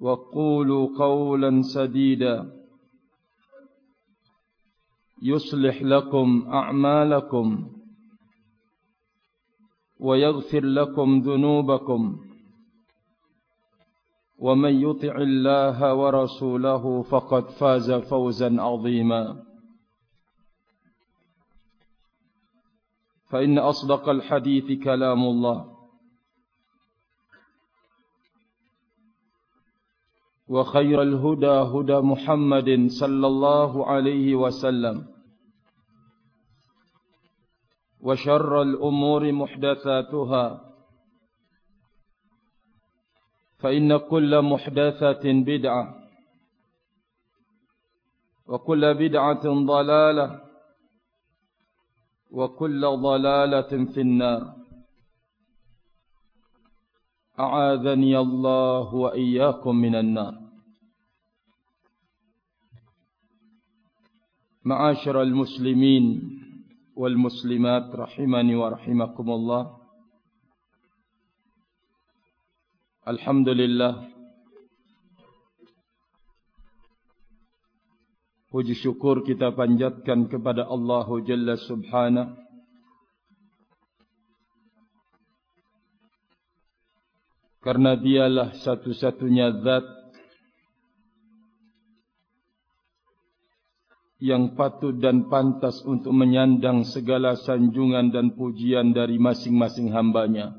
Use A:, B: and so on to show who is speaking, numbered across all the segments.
A: وقولوا قولا سديدا. يصلح لكم أعمالكم ويغفر لكم ذنوبكم. ومن يطع الله ورسوله فقد فاز فوزا عظيما. فإن أصدق الحديث كلام الله. وخير الهدى هدى محمد صلى الله عليه وسلم وشر الأمور محدثاتها فإن كل محدثة بدعة وكل بدعة ضلالة وكل ضلالة في النار أعاذني الله وإياكم من النار معاشر المسلمين والمسلمات رحمني ورحمكم الله الحمد لله Puji syukur kita panjatkan kepada Allah Jalla Subhanahu Karena dialah satu-satunya zat yang patut dan pantas untuk menyandang segala sanjungan dan pujian dari masing-masing hambanya.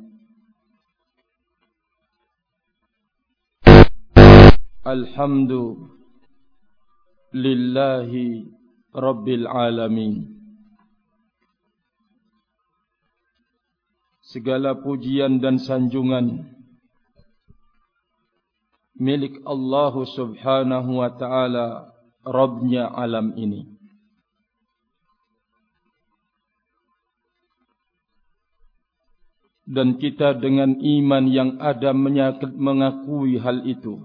A: Alhamdulillahi Rabbil Alamin. Segala pujian dan sanjungan milik Allah Subhanahu wa taala Rabbnya alam ini. Dan kita dengan iman yang ada mengakui hal itu.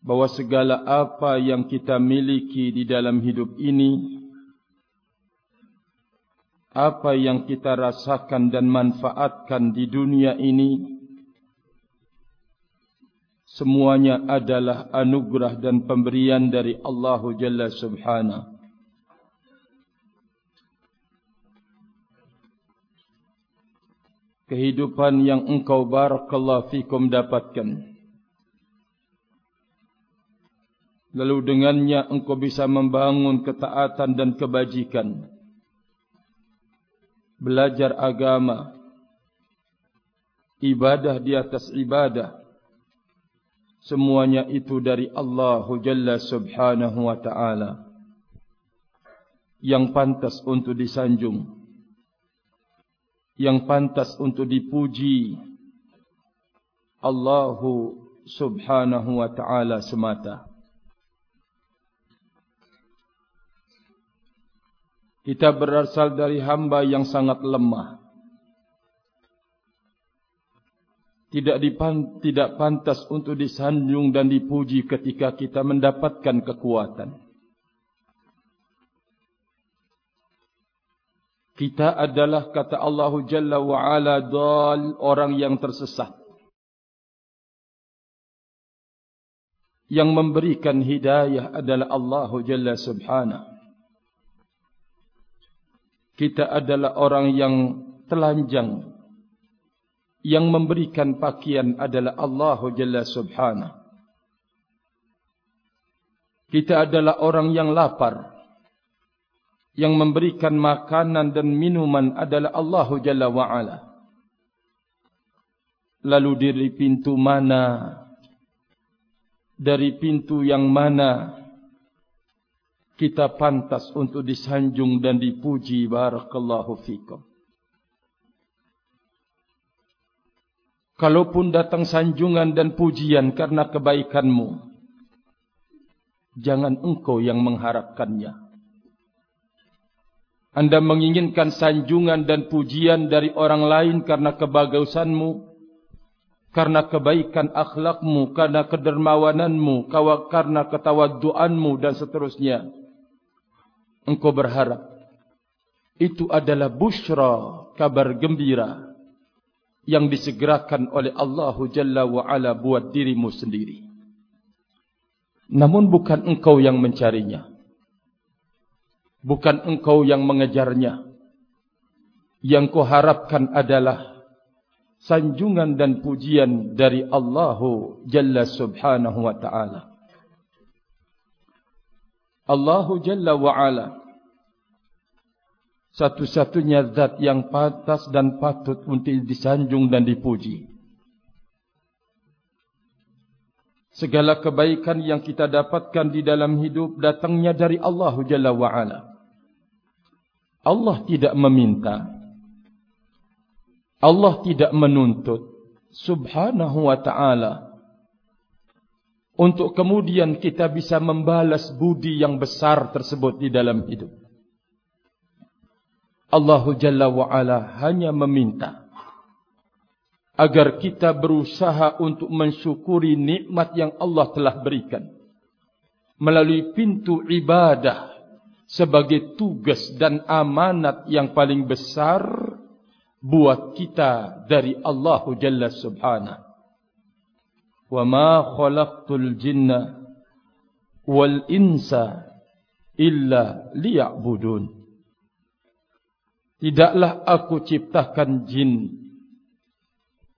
A: Bahawa segala apa yang kita miliki di dalam hidup ini. Apa yang kita rasakan dan manfaatkan di dunia ini semuanya adalah anugerah dan pemberian dari Allah Jalla Subhanahu. Kehidupan yang engkau barakallahu fikum dapatkan. Lalu dengannya engkau bisa membangun ketaatan dan kebajikan. Belajar agama. Ibadah di atas ibadah Semuanya itu dari Allah Jalla Subhanahu wa taala. Yang pantas untuk disanjung. Yang pantas untuk dipuji. Allah Subhanahu wa taala semata. Kita berasal dari hamba yang sangat lemah tidak dipan, tidak pantas untuk disanjung dan dipuji ketika kita mendapatkan kekuatan. Kita adalah kata Allah Jalla wa Ala dal orang yang tersesat. Yang memberikan hidayah adalah Allah Jalla Subhanahu. Kita adalah orang yang telanjang yang memberikan pakaian adalah Allah Jalla Subhanahu. Kita adalah orang yang lapar. Yang memberikan makanan dan minuman adalah Allah Jalla wa'ala. Lalu dari pintu mana? Dari pintu yang mana? Kita pantas untuk disanjung dan dipuji. Barakallahu fikum. Kalaupun datang sanjungan dan pujian karena kebaikanmu, jangan engkau yang mengharapkannya. Anda menginginkan sanjungan dan pujian dari orang lain karena kebagusanmu, karena kebaikan akhlakmu, karena kedermawananmu, karena ketawaduanmu dan seterusnya. Engkau berharap itu adalah bushra, kabar gembira yang disegerakan oleh Allah Jalla wa Ala buat dirimu sendiri. Namun bukan engkau yang mencarinya. Bukan engkau yang mengejarnya. Yang kau harapkan adalah sanjungan dan pujian dari Allah Jalla Subhanahu wa Ta'ala. Allah Jalla wa Ala satu-satunya zat yang pantas dan patut untuk disanjung dan dipuji. Segala kebaikan yang kita dapatkan di dalam hidup datangnya dari Allah Jalla wa'ala. Allah tidak meminta. Allah tidak menuntut. Subhanahu wa ta'ala. Untuk kemudian kita bisa membalas budi yang besar tersebut di dalam hidup. Allah Jalla wa'ala hanya meminta agar kita berusaha untuk mensyukuri nikmat yang Allah telah berikan melalui pintu ibadah sebagai tugas dan amanat yang paling besar buat kita dari Allah Jalla Subhanahu. Wa ma khalaqtul jinna wal insa illa liya'budun. Tidaklah aku ciptakan jin.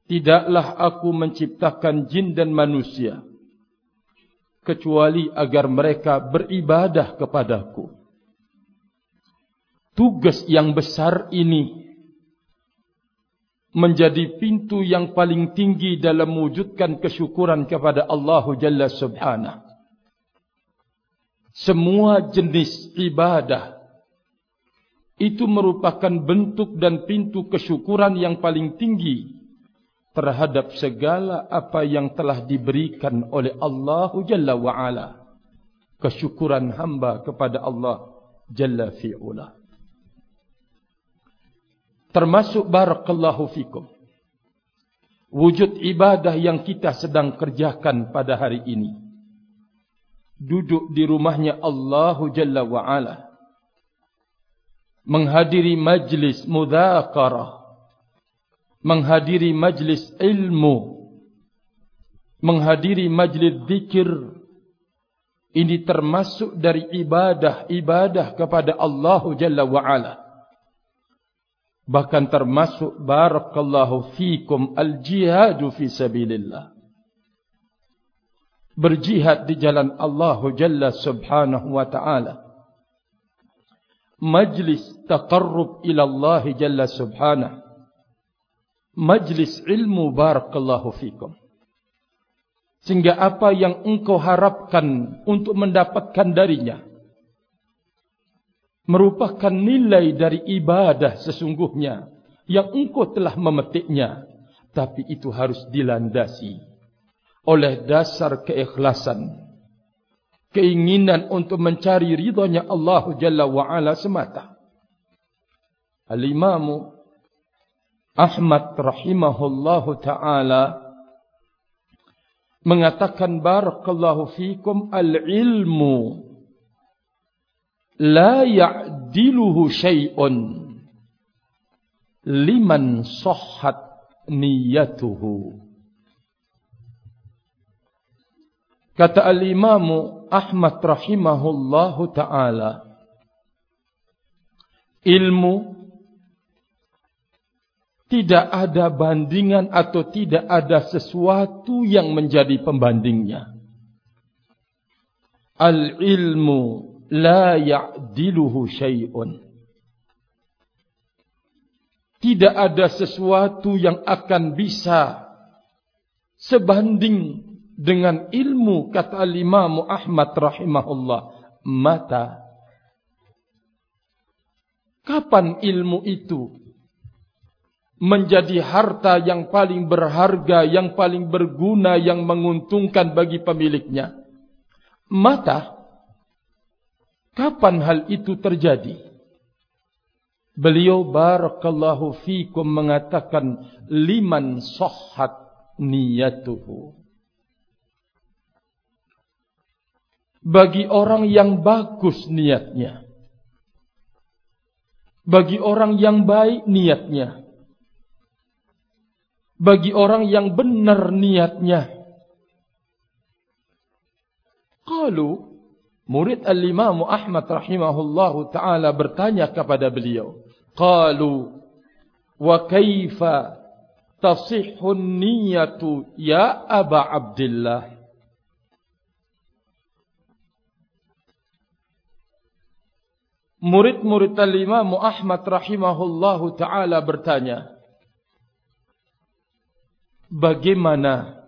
A: Tidaklah aku menciptakan jin dan manusia. Kecuali agar mereka beribadah kepadaku. Tugas yang besar ini. Menjadi pintu yang paling tinggi dalam mewujudkan kesyukuran kepada Allah Jalla Subhanahu. Semua jenis ibadah itu merupakan bentuk dan pintu kesyukuran yang paling tinggi terhadap segala apa yang telah diberikan oleh Allah Jalla wa'ala. Kesyukuran hamba kepada Allah Jalla fi'ula. Termasuk barakallahu fikum. Wujud ibadah yang kita sedang kerjakan pada hari ini. Duduk di rumahnya Allah Jalla wa'ala menghadiri majlis mudzakarah. Menghadiri majlis ilmu. Menghadiri majlis zikir ini termasuk dari ibadah-ibadah kepada Allah Jalla wa Ala bahkan termasuk barakallahu fikum al-jihad fi sabilillah. Berjihad di jalan Allah Jalla subhanahu wa ta'ala majlis taqarrub ila Allah jalla subhanahu. Majlis ilmu barakallahu fikum. Sehingga apa yang engkau harapkan untuk mendapatkan darinya merupakan nilai dari ibadah sesungguhnya yang engkau telah memetiknya. Tapi itu harus dilandasi oleh dasar keikhlasan keinginan untuk mencari ridhonya Allah Jalla wa Ala semata. Al-Imam Ahmad rahimahullahu taala mengatakan barakallahu fikum al-ilmu la ya'diluhu syai'un liman sahhat niyatuhu. Kata al-imam Ahmad rahimahullahu taala ilmu tidak ada bandingan atau tidak ada sesuatu yang menjadi pembandingnya al-ilmu la ya'diluhu syai'un. Tidak ada sesuatu yang akan bisa sebanding dengan ilmu kata Imam Ahmad rahimahullah mata Kapan ilmu itu menjadi harta yang paling berharga, yang paling berguna, yang menguntungkan bagi pemiliknya? Mata Kapan hal itu terjadi? Beliau barakallahu fikum mengatakan liman sahhat niyatuhu. Bagi orang yang bagus niatnya. Bagi orang yang baik niatnya. Bagi orang yang benar niatnya. Kalau Murid al-Imam Ahmad rahimahullahu taala bertanya kepada beliau, "Qalu wa kaifa tasihhu niyyatu ya Aba Abdullah?" Murid-murid al-Imam Ahmad rahimahullahu taala bertanya, "Bagaimana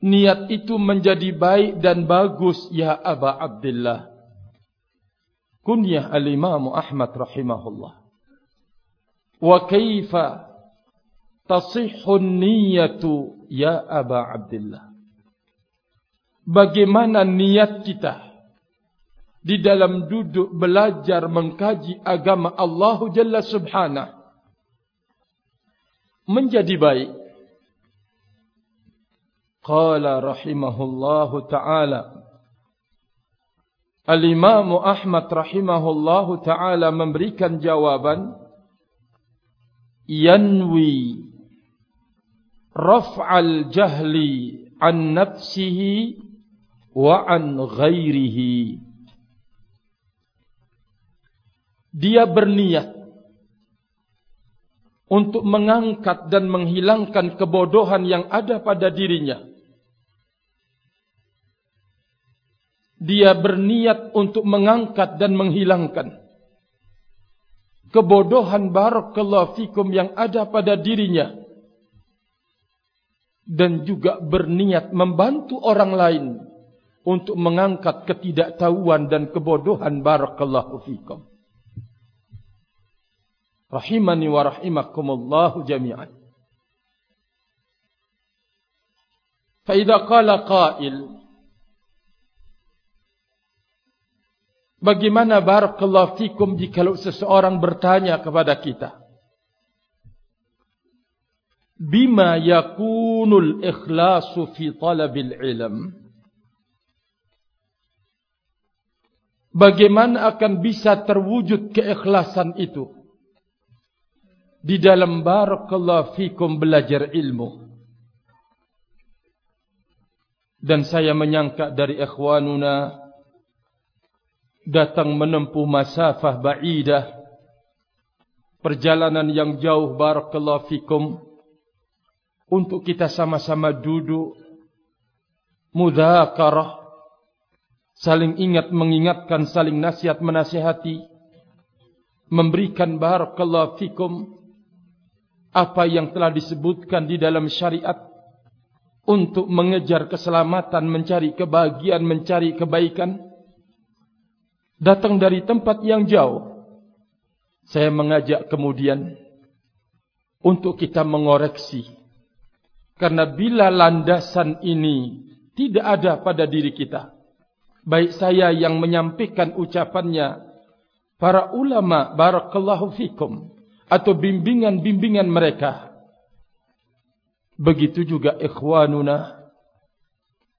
A: niat itu menjadi baik dan bagus ya Aba Abdullah. Kunyah al-Imam Ahmad rahimahullah. Wa kaifa tasihhu niyatu ya Aba Abdullah. Bagaimana niat kita di dalam duduk belajar mengkaji agama Allah Jalla Subhanahu. Menjadi baik. Qala rahimahullahu ta'ala. Al-Imam Ahmad rahimahullahu ta'ala memberikan jawaban. Yanwi Raf'al jahli an nafsihi wa an ghairihi Dia berniat untuk mengangkat dan menghilangkan kebodohan yang ada pada dirinya. Dia berniat untuk mengangkat dan menghilangkan kebodohan barakallahu fikum yang ada pada dirinya dan juga berniat membantu orang lain untuk mengangkat ketidaktahuan dan kebodohan barakallahu fikum rahimani wa rahimakumullah jami'an fa idza qala qa'il Bagaimana barakallahu fikum jika seseorang bertanya kepada kita? Bima yakunul ikhlasu fi talabil ilm? Bagaimana akan bisa terwujud keikhlasan itu? Di dalam barakallahu fikum belajar ilmu. Dan saya menyangka dari ikhwanuna datang menempuh masafah ba'idah perjalanan yang jauh barakallahu fikum untuk kita sama-sama duduk mudzakarah saling ingat mengingatkan saling nasihat menasihati memberikan barakallahu fikum apa yang telah disebutkan di dalam syariat untuk mengejar keselamatan, mencari kebahagiaan, mencari kebaikan, datang dari tempat yang jauh. Saya mengajak kemudian untuk kita mengoreksi. Karena bila landasan ini tidak ada pada diri kita, baik saya yang menyampaikan ucapannya, para ulama, barakallahu fikum, atau bimbingan-bimbingan mereka, Begitu juga ikhwanuna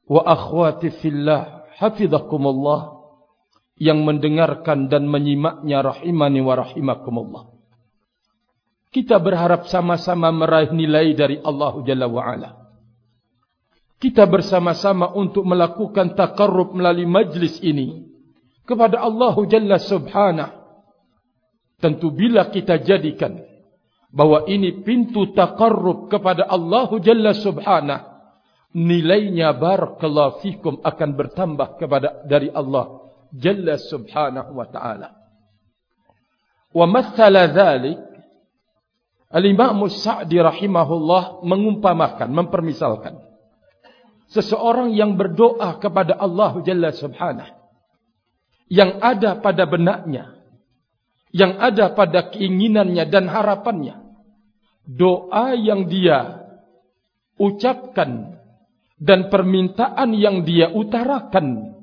A: wa akhwati fillah hafizakumullah yang mendengarkan dan menyimaknya rahimani wa rahimakumullah. Kita berharap sama-sama meraih nilai dari Allah Jalla wa Ala. Kita bersama-sama untuk melakukan takarrub melalui majlis ini kepada Allah Jalla Subhanahu. Tentu bila kita jadikan bahwa ini pintu taqarrub kepada Allah Jalla Subhanahu nilainya barakallahu fikum akan bertambah kepada dari Allah Jalla Subhanahu wa taala. Wa mathala dhalik Al-Imam Sa'di rahimahullah mengumpamakan mempermisalkan seseorang yang berdoa kepada Allah Jalla Subhanahu yang ada pada benaknya yang ada pada keinginannya dan harapannya. Doa yang dia ucapkan dan permintaan yang dia utarakan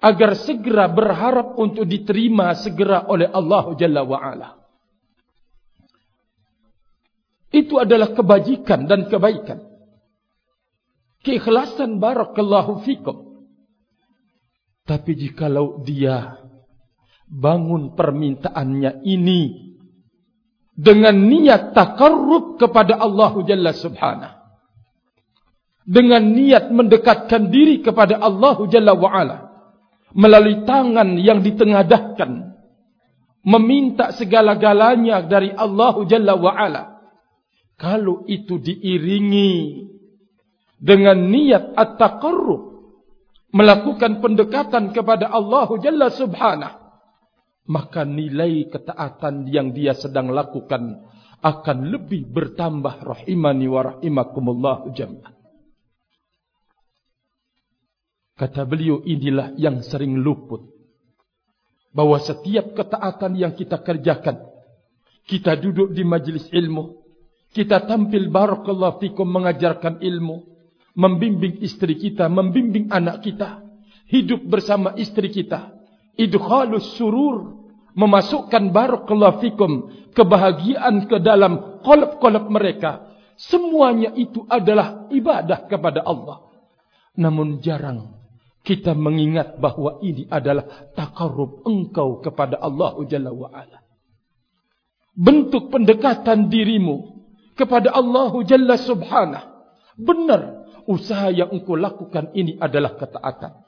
A: agar segera berharap untuk diterima segera oleh Allah Jalla wa Ala. Itu adalah kebajikan dan kebaikan. Keikhlasan barakallahu fikum. Tapi jikalau dia bangun permintaannya ini dengan niat takarrub kepada Allah Jalla Subhanahu. Dengan niat mendekatkan diri kepada Allah Jalla wa'ala. Melalui tangan yang ditengadahkan. Meminta segala-galanya dari Allah Jalla wa'ala. Kalau itu diiringi dengan niat at-takarrub melakukan pendekatan kepada Allah Jalla Subhanahu maka nilai ketaatan yang dia sedang lakukan akan lebih bertambah rahimani wa rahimakumullah jami'an. Kata beliau inilah yang sering luput. Bahwa setiap ketaatan yang kita kerjakan kita duduk di majlis ilmu kita tampil barakallahu fikum mengajarkan ilmu membimbing istri kita, membimbing anak kita, hidup bersama istri kita, idkhalus surur, memasukkan barakallahu fikum kebahagiaan ke dalam qalb-qalb mereka. Semuanya itu adalah ibadah kepada Allah. Namun jarang kita mengingat bahawa ini adalah takarrub engkau kepada Allah Jalla wa ala. Bentuk pendekatan dirimu kepada Allah Jalla subhanahu benar usaha yang engkau lakukan ini adalah ketaatan.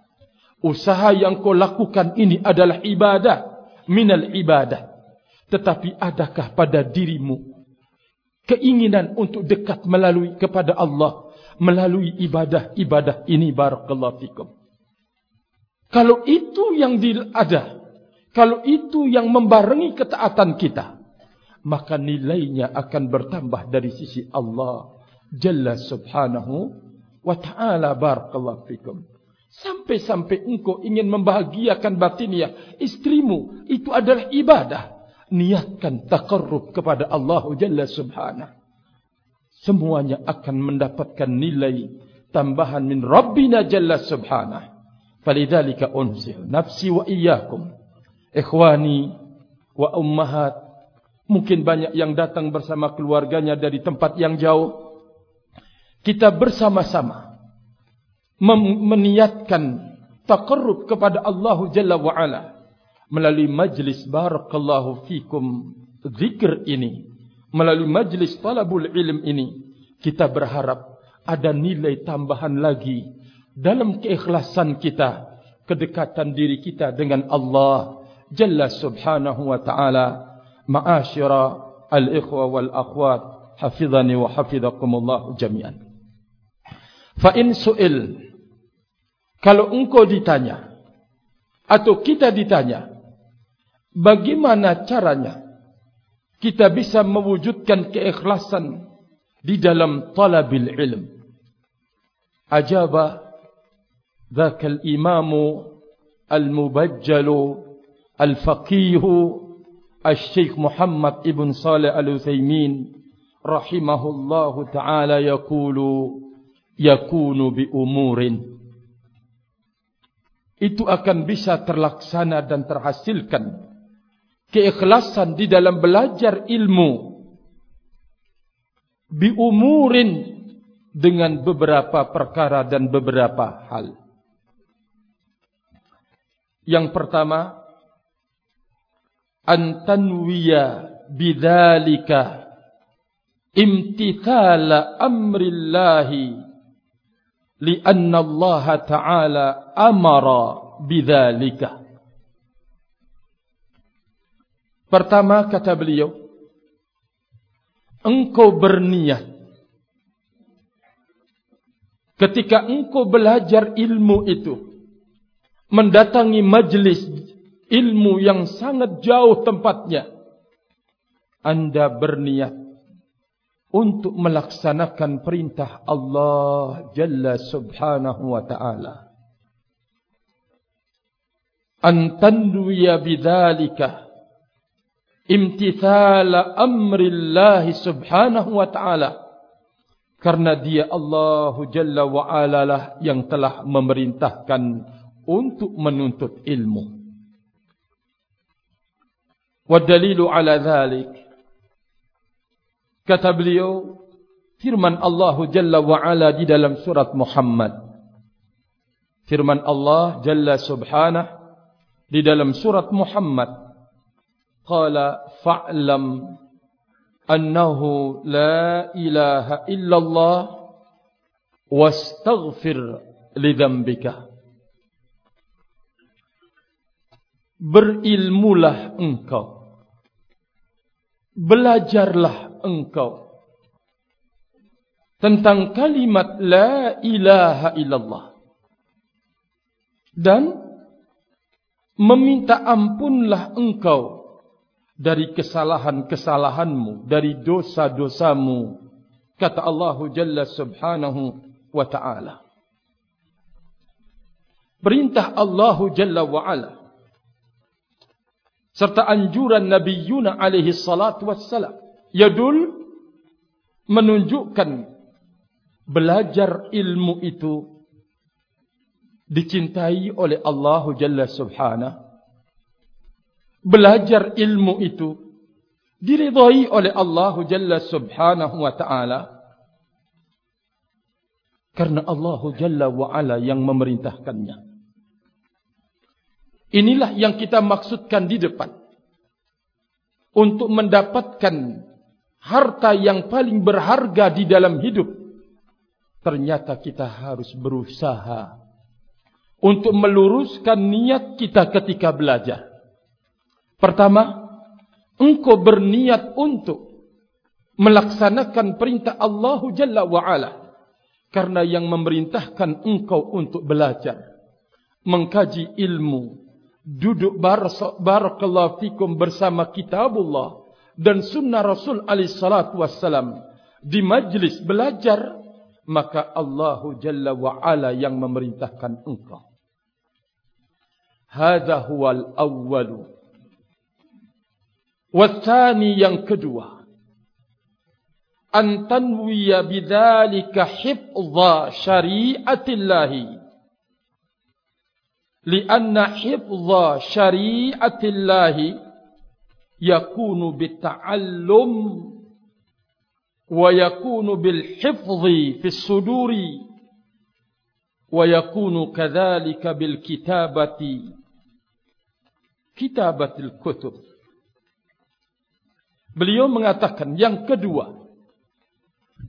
A: Usaha yang engkau lakukan ini adalah ibadah. Minal ibadah. Tetapi adakah pada dirimu keinginan untuk dekat melalui kepada Allah melalui ibadah-ibadah ini barakallahu fikum. Kalau itu yang ada, kalau itu yang membarengi ketaatan kita, maka nilainya akan bertambah dari sisi Allah Jalla Subhanahu wa ta'ala barakallahu fikum. Sampai-sampai engkau ingin membahagiakan batinnya istrimu, itu adalah ibadah. Niatkan taqarrub kepada Allah Jalla Subhanahu. Semuanya akan mendapatkan nilai tambahan min Rabbina Jalla Subhanahu. Falidhalika unzil nafsi wa iyyakum. Ikhwani wa ummahat. Mungkin banyak yang datang bersama keluarganya dari tempat yang jauh kita bersama-sama meniatkan taqarrub kepada Allah Jalla wa Ala melalui majlis barakallahu fikum zikr ini melalui majlis talabul ilm ini kita berharap ada nilai tambahan lagi dalam keikhlasan kita kedekatan diri kita dengan Allah Jalla subhanahu wa ta'ala. Ma'asyira al-ikhwa wal-akhwat hafizani wa hafizakumullah jami'an. Fa in su'il kalau engkau ditanya atau kita ditanya bagaimana caranya kita bisa mewujudkan keikhlasan di dalam talabil ilm. Ajaba imamu al-imam al-mubajjal al-faqih Muhammad ibn ابن al-Utsaimin rahimahullahu taala yaqulu yakunu bi umurin itu akan bisa terlaksana dan terhasilkan keikhlasan di dalam belajar ilmu bi umurin dengan beberapa perkara dan beberapa hal. Yang pertama, antanwiya bidzalika imtithala amrillahi lianna Allah Ta'ala amara bidzalika. Pertama kata beliau, engkau berniat ketika engkau belajar ilmu itu mendatangi majlis ilmu yang sangat jauh tempatnya anda berniat untuk melaksanakan perintah Allah Jalla Subhanahu wa taala. Antandu ya bidzalika imtithala amri Allah Subhanahu wa taala. Karena dia Allah Jalla wa Ala lah yang telah memerintahkan untuk menuntut ilmu. Wa dalilu ala dhalik Kata beliau firman Allah Jalla wa Ala di dalam surat Muhammad. Firman Allah Jalla Subhanah di dalam surat Muhammad. Qala fa'lam annahu la ilaha illallah wastaghfir li dhanbika. Berilmulah engkau. Belajarlah engkau. Tentang kalimat la ilaha illallah. Dan meminta ampunlah engkau dari kesalahan-kesalahanmu dari dosa-dosamu kata Allah Jalla Subhanahu wa taala. Perintah Allah Jalla wa ala serta anjuran Nabi Yuna alaihi salatu wassalam yadul menunjukkan belajar ilmu itu dicintai oleh Allah Jalla Subhanahu. Belajar ilmu itu diridhai oleh Allah Jalla Subhanahu wa taala. Karena Allah Jalla wa ala yang memerintahkannya. Inilah yang kita maksudkan di depan. Untuk mendapatkan harta yang paling berharga di dalam hidup. Ternyata kita harus berusaha untuk meluruskan niat kita ketika belajar. Pertama engkau berniat untuk melaksanakan perintah Allah Jalla wa Ala karena yang memerintahkan engkau untuk belajar mengkaji ilmu duduk barakallahu fikum bersama kitabullah dan sunnah Rasul alaihi salatu wassalam di majlis belajar maka Allah Jalla wa yang memerintahkan engkau. Hadha huwal awwal wathani yang kedua. An tanwiya bidzalika hifdha syari'atillah lianna hifdha syari'atillah yakunu bita'allum wa yakunu bil hifzi fi suduri wa yakunu kadhalika bil kitabati kitabatil kutub. Beliau mengatakan yang kedua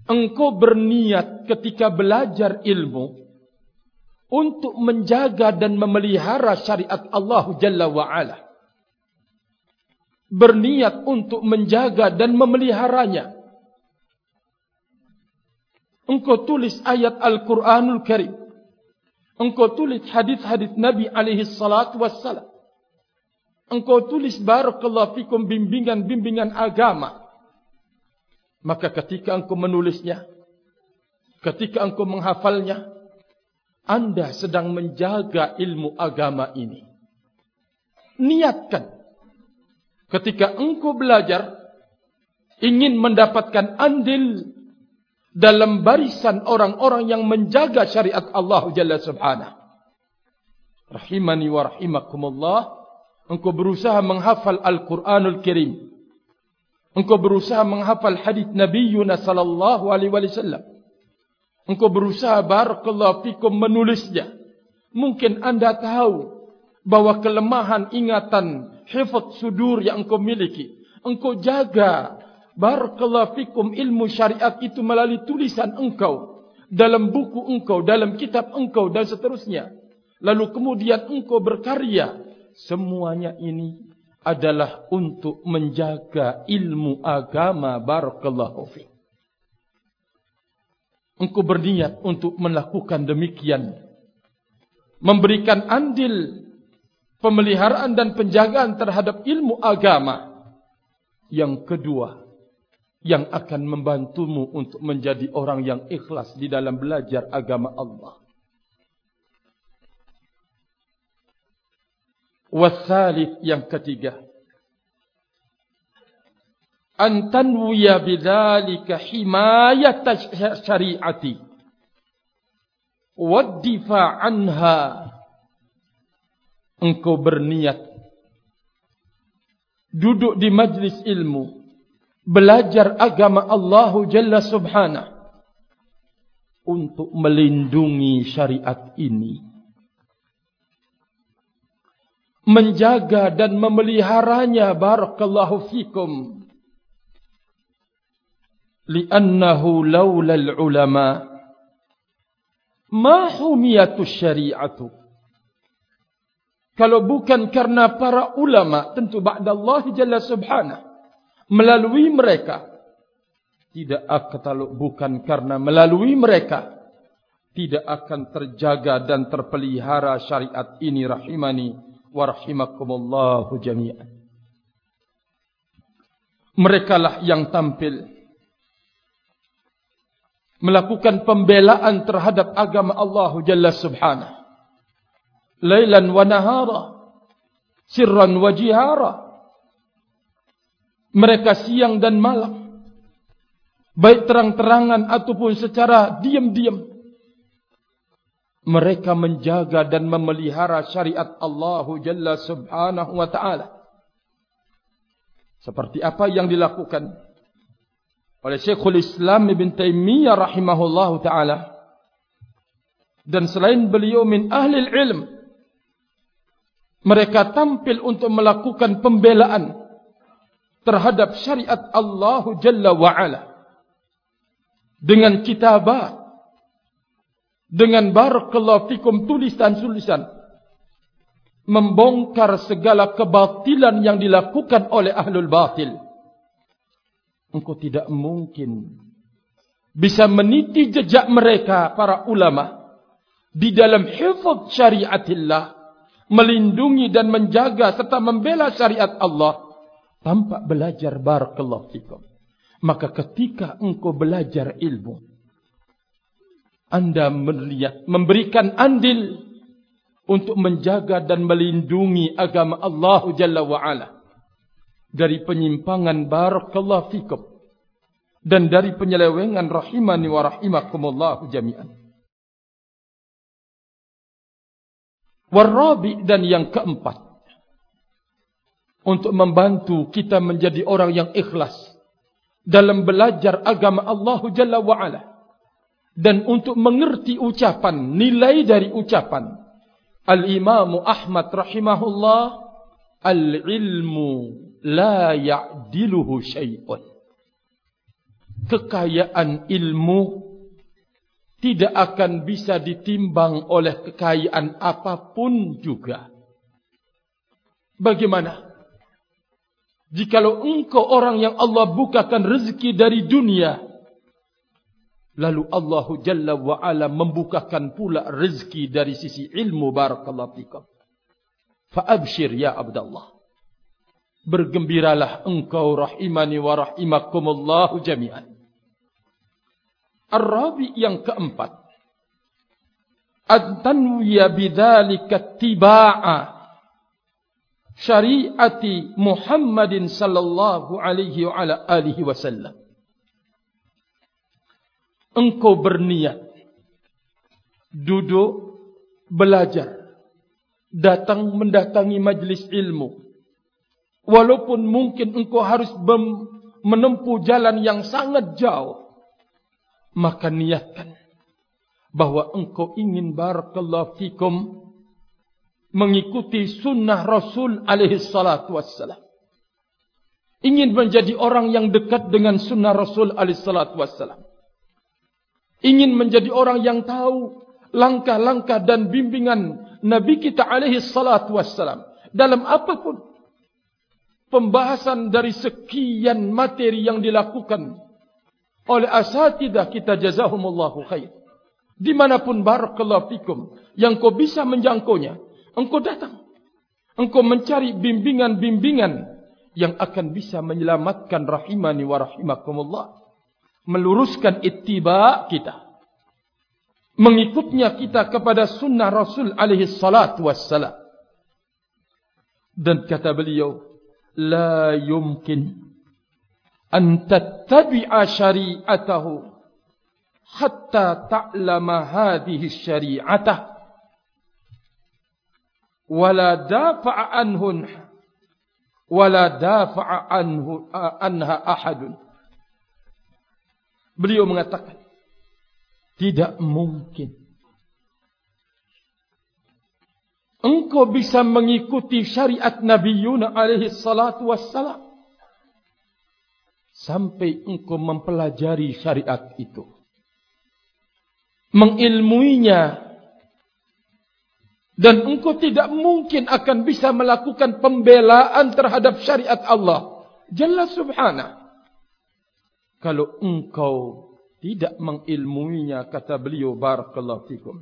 A: engkau berniat ketika belajar ilmu untuk menjaga dan memelihara syariat Allah Jalla wa Ala berniat untuk menjaga dan memeliharanya. Engkau tulis ayat Al-Quranul Karim. Engkau tulis hadis-hadis Nabi alaihi salatu wassalam. Engkau tulis barakallahu fikum bimbingan-bimbingan agama. Maka ketika engkau menulisnya, ketika engkau menghafalnya, anda sedang menjaga ilmu agama ini. Niatkan. Ketika engkau belajar, ingin mendapatkan andil dalam barisan orang-orang yang menjaga syariat Allah Jalla Subhanahu. Rahimani wa rahimakumullah. Engkau berusaha menghafal Al-Quranul Kirim. Engkau berusaha menghafal hadith Nabi Yunus sallallahu alaihi wasallam. Engkau berusaha barakallahu fikum menulisnya. Mungkin anda tahu bahwa kelemahan ingatan hifz sudur yang engkau miliki. Engkau jaga barakallahu fikum ilmu syariat itu melalui tulisan engkau. Dalam buku engkau, dalam kitab engkau dan seterusnya. Lalu kemudian engkau berkarya. Semuanya ini adalah untuk menjaga ilmu agama barakallahu fi. Engkau berniat untuk melakukan demikian. Memberikan andil pemeliharaan dan penjagaan terhadap ilmu agama. Yang kedua, yang akan membantumu untuk menjadi orang yang ikhlas di dalam belajar agama Allah. Wasalif yang ketiga. Antanwiya bidhalika himayat syari'ati. Waddifa anha. Engkau berniat. Duduk di majlis ilmu. Belajar agama Allah Jalla Subhanahu. Untuk melindungi syariat ini menjaga dan memeliharanya barakallahu fikum li'annahu laula al-ulama ma humiyatu syari'atu kalau bukan karena para ulama tentu ba'da Allah jalla subhanahu melalui mereka tidak akan kalau bukan karena melalui mereka tidak akan terjaga dan terpelihara syariat ini rahimani warahimakumullahu jami'an. Mereka lah yang tampil melakukan pembelaan terhadap agama Allah Jalla Subhanahu. Lailan wa nahara, sirran wa jihara. Mereka siang dan malam, baik terang-terangan ataupun secara diam-diam mereka menjaga dan memelihara syariat Allah Jalla Subhanahu wa taala. Seperti apa yang dilakukan oleh Syekhul Islam Ibn Taimiyah rahimahullahu taala dan selain beliau min ahli ilm mereka tampil untuk melakukan pembelaan terhadap syariat Allah Jalla wa ala dengan kitabat. Dengan barakallahu fikum tulisan-tulisan. Membongkar segala kebatilan yang dilakukan oleh ahlul batil. Engkau tidak mungkin bisa meniti jejak mereka para ulama di dalam hifaz syariatillah melindungi dan menjaga serta membela syariat Allah tanpa belajar barakallahu fikum maka ketika engkau belajar ilmu anda melihat memberikan andil untuk menjaga dan melindungi agama Allah Jalla wa Ala dari penyimpangan barakallahu fikum dan dari penyelewengan rahimani wa rahimakumullah jami'an. Warabi dan yang keempat. Untuk membantu kita menjadi orang yang ikhlas dalam belajar agama Allah Jalla wa Ala dan untuk mengerti ucapan nilai dari ucapan. Al-Imam Ahmad rahimahullah al-ilmu la ya'diluhu syai'un. Kekayaan ilmu tidak akan bisa ditimbang oleh kekayaan apapun juga bagaimana jikalau engkau orang yang Allah bukakan rezeki dari dunia Lalu Allah Jalla wa Ala membukakan pula rezeki dari sisi ilmu barakallahu fikum. Fa'abshir ya Abdullah. Bergembiralah engkau rahimani wa rahimakumullahu jami'an. Ar-rabi yang keempat. Ad-tanwiya bidhalika tiba'a syariati Muhammadin sallallahu alaihi wa ala alihi wasallam. Engkau berniat duduk belajar datang mendatangi majlis ilmu walaupun mungkin engkau harus menempuh jalan yang sangat jauh maka niatkan bahwa engkau ingin barakallahu fikum mengikuti sunnah Rasul alaihi salatu wassalam. Ingin menjadi orang yang dekat dengan sunnah Rasul alaihi salatu wassalam. Ingin menjadi orang yang tahu langkah-langkah dan bimbingan Nabi kita alaihi salatu wassalam dalam apapun pembahasan dari sekian materi yang dilakukan oleh asatidah kita jazahumullahu khair. Dimanapun barakallahu fikum yang kau bisa menjangkaunya, engkau datang. Engkau mencari bimbingan-bimbingan yang akan bisa menyelamatkan rahimani wa rahimakumullah. Meluruskan ittiba kita. Mengikutnya kita kepada sunnah Rasul alaihi salatu wassalam. Dan kata beliau, La yumkin an tattabi'a syari'atahu hatta ta'lama hadhihi syari'atah wala dafa'a anhu wala dafa'a anhu anha ahadun beliau mengatakan tidak mungkin. Engkau bisa mengikuti syariat Nabi Yunus alaihi salatu wassalam sampai engkau mempelajari syariat itu. Mengilmuinya. Dan engkau tidak mungkin akan bisa melakukan pembelaan terhadap syariat Allah. Jalla subhana. Kalau engkau tidak mengilmuinya kata beliau barakallahu fikum.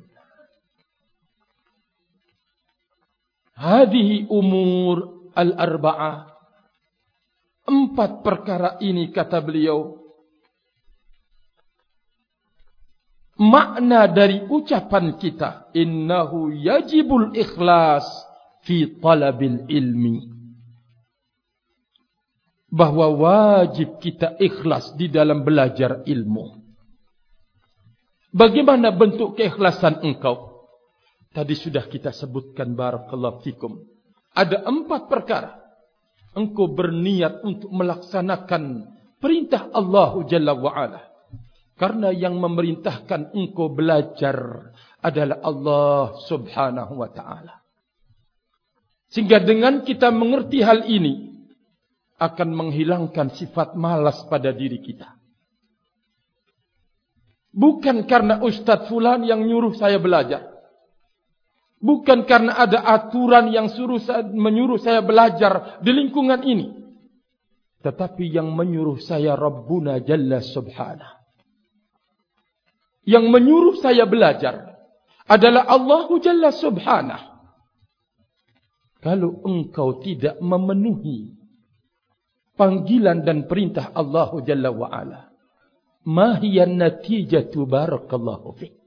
A: Hadhihi umur al-arba'ah Empat perkara ini kata beliau. Makna dari ucapan kita. Innahu yajibul ikhlas fi talabil ilmi. Bahawa wajib kita ikhlas di dalam belajar ilmu. Bagaimana bentuk keikhlasan engkau? Tadi sudah kita sebutkan barakallahu fikum. Ada empat perkara engkau berniat untuk melaksanakan perintah Allah Jalla wa'ala. Karena yang memerintahkan engkau belajar adalah Allah subhanahu wa ta'ala. Sehingga dengan kita mengerti hal ini, akan menghilangkan sifat malas pada diri kita. Bukan karena Ustaz Fulan yang nyuruh saya belajar. Bukan karena ada aturan yang suruh saya, menyuruh saya belajar di lingkungan ini. Tetapi yang menyuruh saya Rabbuna Jalla Subhanahu. Yang menyuruh saya belajar adalah Allah Jalla Subhanahu. Kalau engkau tidak memenuhi panggilan dan perintah Allah Jalla wa'ala. Mahiyan natijatu barakallahu fiqh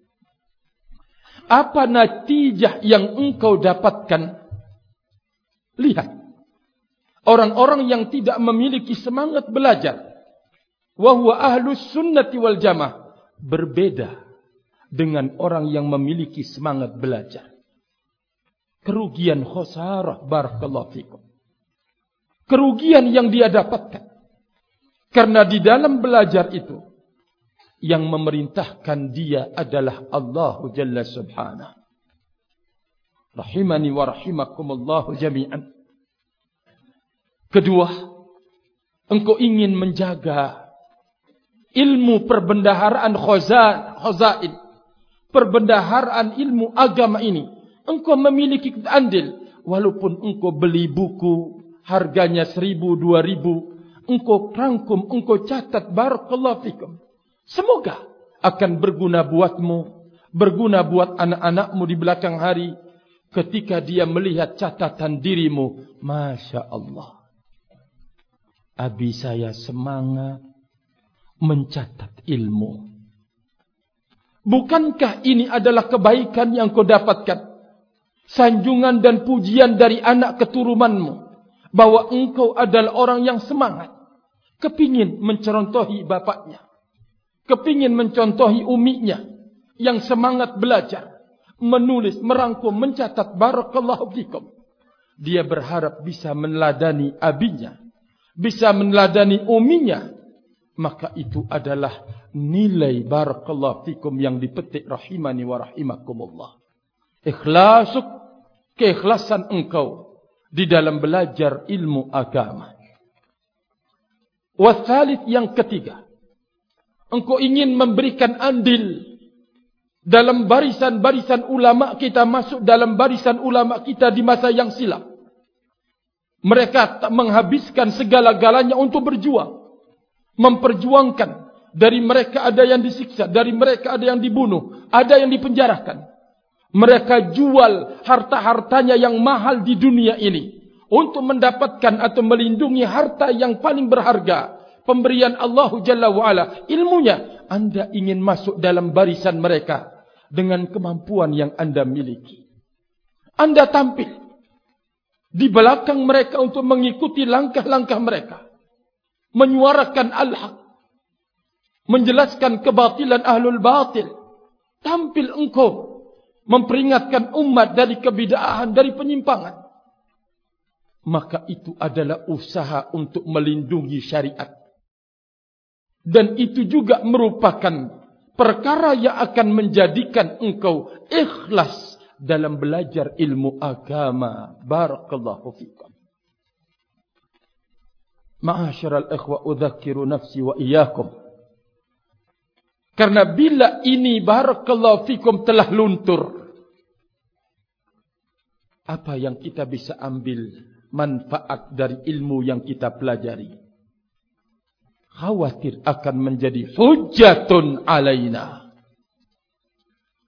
A: apa natijah yang engkau dapatkan? Lihat. Orang-orang yang tidak memiliki semangat belajar. Wahuwa ahlus sunnati wal jamah. Berbeda dengan orang yang memiliki semangat belajar. Kerugian khosarah barakallahu fikum. Kerugian yang dia dapatkan. Karena di dalam belajar itu yang memerintahkan dia adalah Allah Jalla Subhanahu. Rahimani wa rahimakumullah jami'an. Kedua, engkau ingin menjaga ilmu perbendaharaan khazain, perbendaharaan ilmu agama ini. Engkau memiliki andil walaupun engkau beli buku harganya seribu dua ribu, engkau rangkum, engkau catat barakallahu fikum. Semoga akan berguna buatmu, berguna buat anak-anakmu di belakang hari ketika dia melihat catatan dirimu. Masya Allah. Abi saya semangat mencatat ilmu. Bukankah ini adalah kebaikan yang kau dapatkan? Sanjungan dan pujian dari anak keturunanmu. Bahwa engkau adalah orang yang semangat. Kepingin mencontohi bapaknya. Kepingin mencontohi uminya. Yang semangat belajar. Menulis, merangkum, mencatat. Barakallahu fikum. Dia berharap bisa meneladani abinya. Bisa meneladani uminya. Maka itu adalah nilai barakallahu fikum yang dipetik rahimani wa rahimakumullah. Ikhlasuk keikhlasan engkau di dalam belajar ilmu agama. Wasalith yang ketiga. Engkau ingin memberikan andil dalam barisan-barisan ulama kita masuk dalam barisan ulama kita di masa yang silam. Mereka tak menghabiskan segala-galanya untuk berjuang. Memperjuangkan. Dari mereka ada yang disiksa. Dari mereka ada yang dibunuh. Ada yang dipenjarakan. Mereka jual harta-hartanya yang mahal di dunia ini. Untuk mendapatkan atau melindungi harta yang paling berharga. Pemberian Allah Jalla wa'ala. Ilmunya. Anda ingin masuk dalam barisan mereka. Dengan kemampuan yang anda miliki. Anda tampil di belakang mereka untuk mengikuti langkah-langkah mereka. Menyuarakan al-haq. Menjelaskan kebatilan ahlul batil. Tampil engkau. Memperingatkan umat dari kebidaan, dari penyimpangan. Maka itu adalah usaha untuk melindungi syariat. Dan itu juga merupakan perkara yang akan menjadikan engkau ikhlas dalam belajar ilmu agama. Barakallahu fikum. Ma'asyiral ikhwa udzakiru nafsi wa iyyakum. Karena bila ini barakallahu fikum telah luntur apa yang kita bisa ambil manfaat dari ilmu yang kita pelajari khawatir akan menjadi hujatun alaina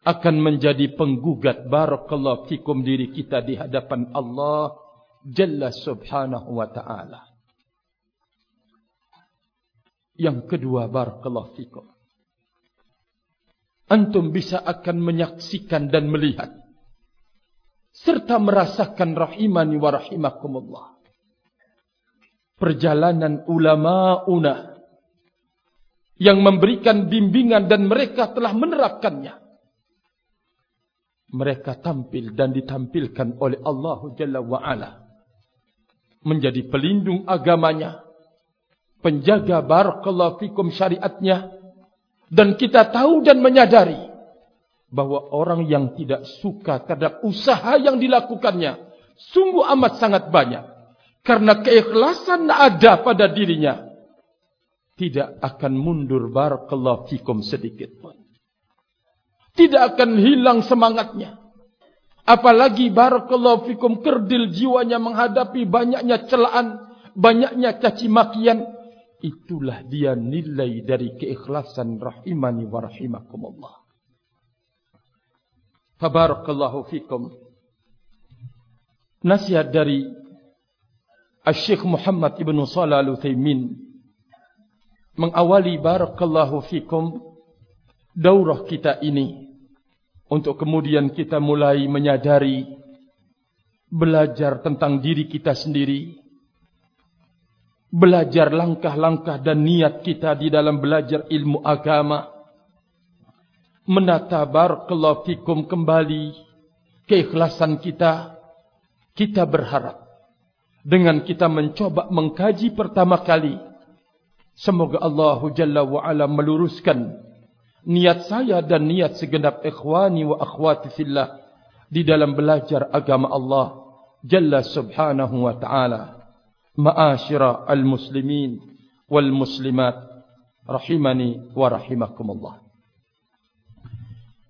A: akan menjadi penggugat barakallahu fikum diri kita di hadapan Allah Jalla subhanahu wa ta'ala. Yang kedua barakallahu fikum. Antum bisa akan menyaksikan dan melihat. Serta merasakan rahimani wa rahimakumullah. Perjalanan ulama-una. Yang memberikan bimbingan dan mereka telah menerapkannya mereka tampil dan ditampilkan oleh Allah Jalla wa'ala. Menjadi pelindung agamanya. Penjaga barakallahu fikum syariatnya. Dan kita tahu dan menyadari. Bahawa orang yang tidak suka terhadap usaha yang dilakukannya. Sungguh amat sangat banyak. Karena keikhlasan ada pada dirinya. Tidak akan mundur barakallahu fikum sedikit pun tidak akan hilang semangatnya. Apalagi barakallahu fikum kerdil jiwanya menghadapi banyaknya celaan, banyaknya caci makian. Itulah dia nilai dari keikhlasan rahimani wa rahimakumullah. Fabarakallahu fikum. Nasihat dari Al-Syeikh Muhammad Ibn Salah Al-Uthaymin. Mengawali barakallahu fikum daurah kita ini untuk kemudian kita mulai menyadari belajar tentang diri kita sendiri belajar langkah-langkah dan niat kita di dalam belajar ilmu agama menata barakallahu fikum kembali keikhlasan kita. Kita berharap dengan kita mencoba mengkaji pertama kali semoga Allah Jalla wa ala meluruskan niat saya dan niat segenap ikhwani wa akhwati fillah di dalam belajar agama Allah Jalla subhanahu wa ta'ala. Ma'asyira al-muslimin wal-muslimat rahimani wa rahimakumullah.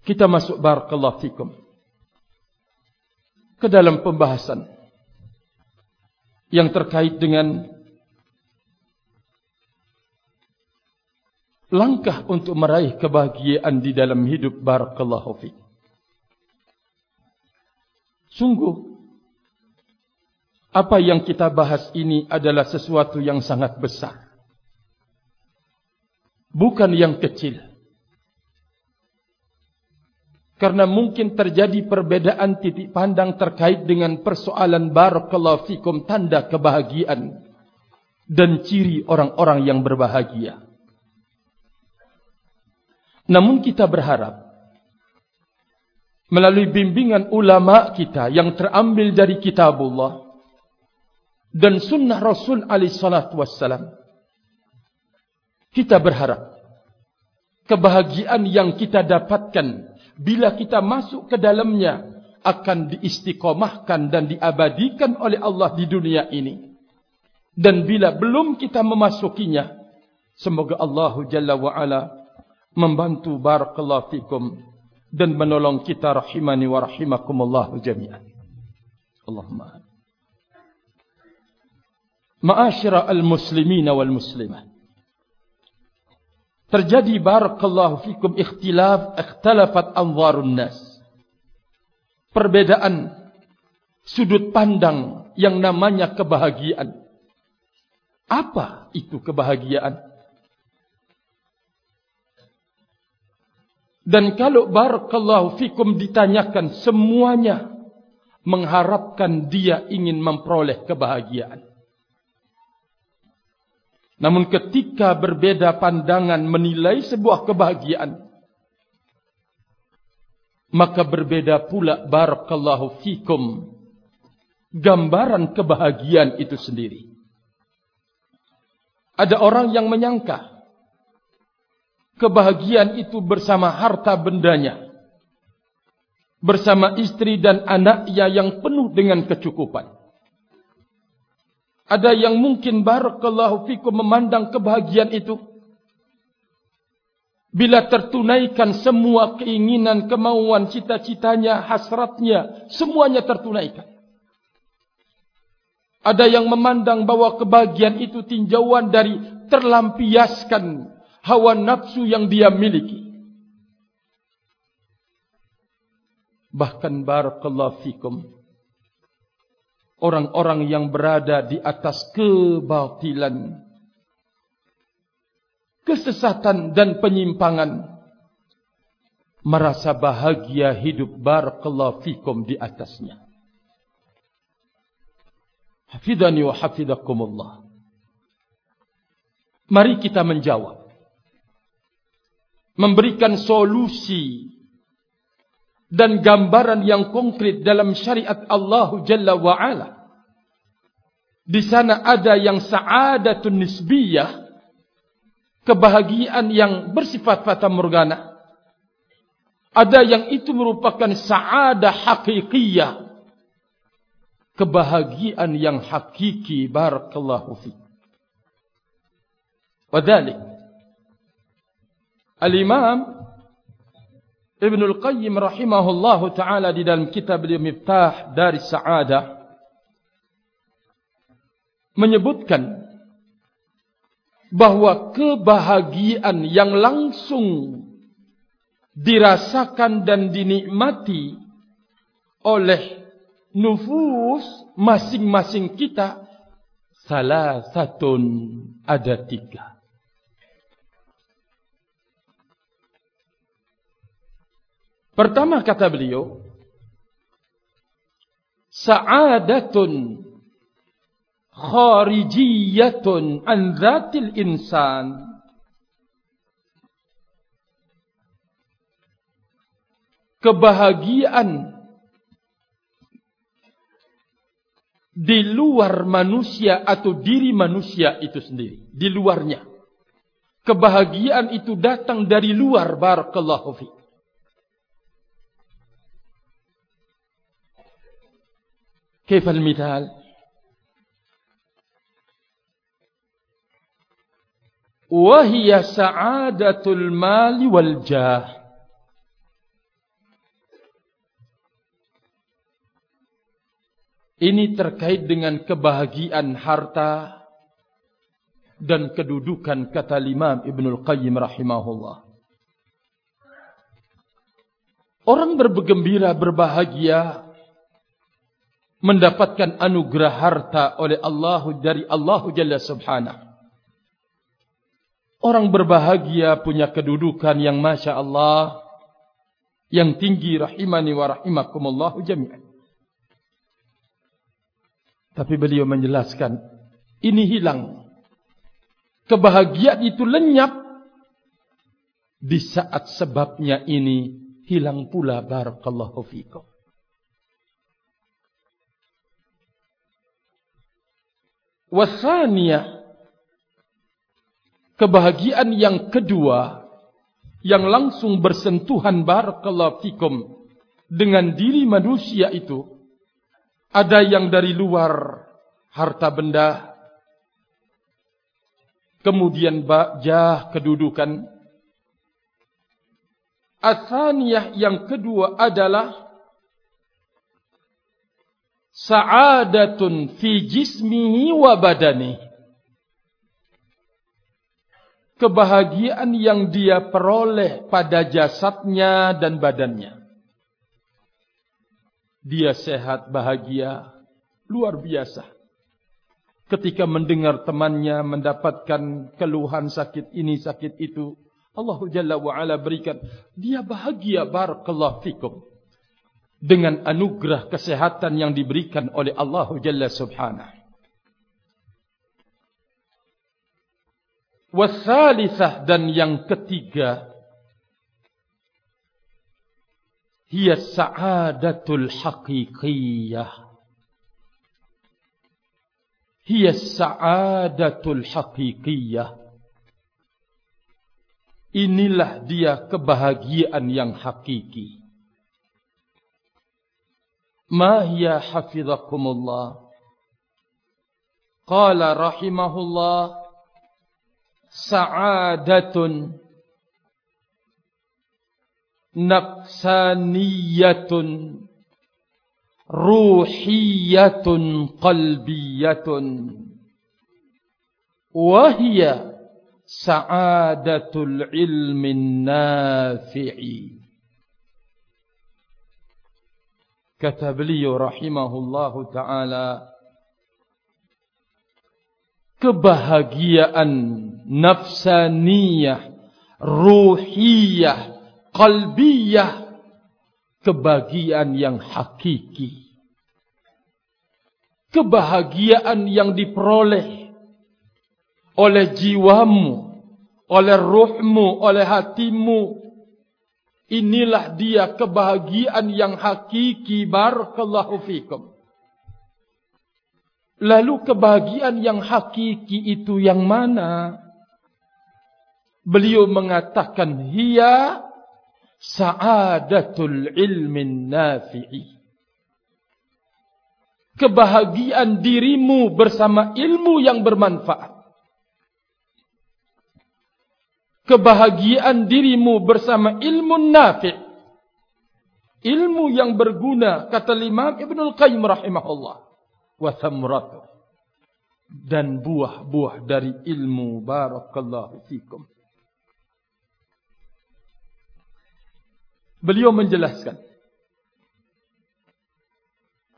A: Kita masuk barakallahu fikum ke dalam pembahasan yang terkait dengan langkah untuk meraih kebahagiaan di dalam hidup barakallahu fi. Sungguh apa yang kita bahas ini adalah sesuatu yang sangat besar. Bukan yang kecil. Karena mungkin terjadi perbedaan titik pandang terkait dengan persoalan barakallahu fikum tanda kebahagiaan dan ciri orang-orang yang berbahagia. Namun kita berharap melalui bimbingan ulama kita yang terambil dari kitabullah dan sunnah Rasul alaihi salatu wassalam kita berharap kebahagiaan yang kita dapatkan bila kita masuk ke dalamnya akan diistiqomahkan dan diabadikan oleh Allah di dunia ini. Dan bila belum kita memasukinya, semoga Allah Jalla wa'ala membantu barakallahu fikum dan menolong kita rahimani wa rahimakumullah jami'an. Allahumma. Ma'asyira al-muslimin wal-muslimat terjadi barakallahu fikum ikhtilaf ikhtalafat anwarun nas perbedaan sudut pandang yang namanya kebahagiaan apa itu kebahagiaan dan kalau barakallahu fikum ditanyakan semuanya mengharapkan dia ingin memperoleh kebahagiaan namun ketika berbeda pandangan menilai sebuah kebahagiaan, maka berbeda pula barakallahu fikum gambaran kebahagiaan itu sendiri. Ada orang yang menyangka kebahagiaan itu bersama harta bendanya, bersama istri dan anaknya yang penuh dengan kecukupan. Ada yang mungkin barakallahu fikum memandang kebahagiaan itu. Bila tertunaikan semua keinginan, kemauan, cita-citanya, hasratnya, semuanya tertunaikan. Ada yang memandang bahwa kebahagiaan itu tinjauan dari terlampiaskan hawa nafsu yang dia miliki. Bahkan barakallahu fikum orang-orang yang berada di atas kebatilan, kesesatan dan penyimpangan, merasa bahagia hidup barakallahu fikum di atasnya. Hafidhani wa hafidhakumullah. Mari kita menjawab. Memberikan solusi dan gambaran yang konkret dalam syariat Allah Jalla wa Ala. Di sana ada yang sa'adatun nisbiyah, kebahagiaan yang bersifat fata morgana. Ada yang itu merupakan sa'adah hakikiyah, kebahagiaan yang hakiki barakallahu fi. Wadalik. Al-Imam Ibn Al-Qayyim rahimahullahu ta'ala di dalam kitab beliau Miftah dari Sa'adah menyebutkan bahawa kebahagiaan yang langsung dirasakan dan dinikmati oleh nufus masing-masing kita salah satu ada tiga. Pertama kata beliau, sa'adatun kharijiyatun an dhatil insan. Kebahagiaan di luar manusia atau diri manusia itu sendiri, di luarnya. Kebahagiaan itu datang dari luar barakallahu fiik. كيف المثال وهي سعادة المال والجاه Ini terkait dengan kebahagiaan harta dan kedudukan kata Imam Ibn Al-Qayyim rahimahullah. Orang bergembira, berbahagia mendapatkan anugerah harta oleh Allah dari Allah Jalla Subhanahu. Orang berbahagia punya kedudukan yang masya Allah, yang tinggi rahimani wa rahimakumullah jami'an. Tapi beliau menjelaskan ini hilang. Kebahagiaan itu lenyap di saat sebabnya ini hilang pula barakallahu fikum. Wasania kebahagiaan yang kedua yang langsung bersentuhan barakallahu fikum dengan diri manusia itu ada yang dari luar harta benda kemudian jah kedudukan. Asaniyah yang kedua adalah sa'adatun fi jismihi wa badani. Kebahagiaan yang dia peroleh pada jasadnya dan badannya. Dia sehat, bahagia, luar biasa. Ketika mendengar temannya mendapatkan keluhan sakit ini, sakit itu. Allah Jalla wa'ala berikan. Dia bahagia, barakallahu fikum dengan anugerah kesehatan yang diberikan oleh Allah Jalla Subhanahu. Wasalisah dan yang ketiga hiya sa'adatul haqiqiyah. Hiya sa'adatul haqiqiyah. Inilah dia kebahagiaan yang hakiki. ما هي حفظكم الله قال رحمه الله سعادة نفسانية روحية قلبية. وهي سعادة العلم النافع. Kata beliau rahimahullahu taala kebahagiaan nafsaniyah ruhiyah qalbiyah kebahagiaan yang hakiki. Kebahagiaan yang diperoleh oleh jiwamu oleh ruhmu oleh hatimu Inilah dia kebahagiaan yang hakiki barakallahu fikum. Lalu kebahagiaan yang hakiki itu yang mana? Beliau mengatakan hiya sa'adatul ilmin nafi'i. Kebahagiaan dirimu bersama ilmu yang bermanfaat. Kebahagiaan dirimu bersama ilmu nafi' ilmu yang berguna kata Imam Ibnu Al-Qayyim rahimahullah. Wa thamratu. Dan buah-buah dari ilmu barakallahu fikum. Beliau menjelaskan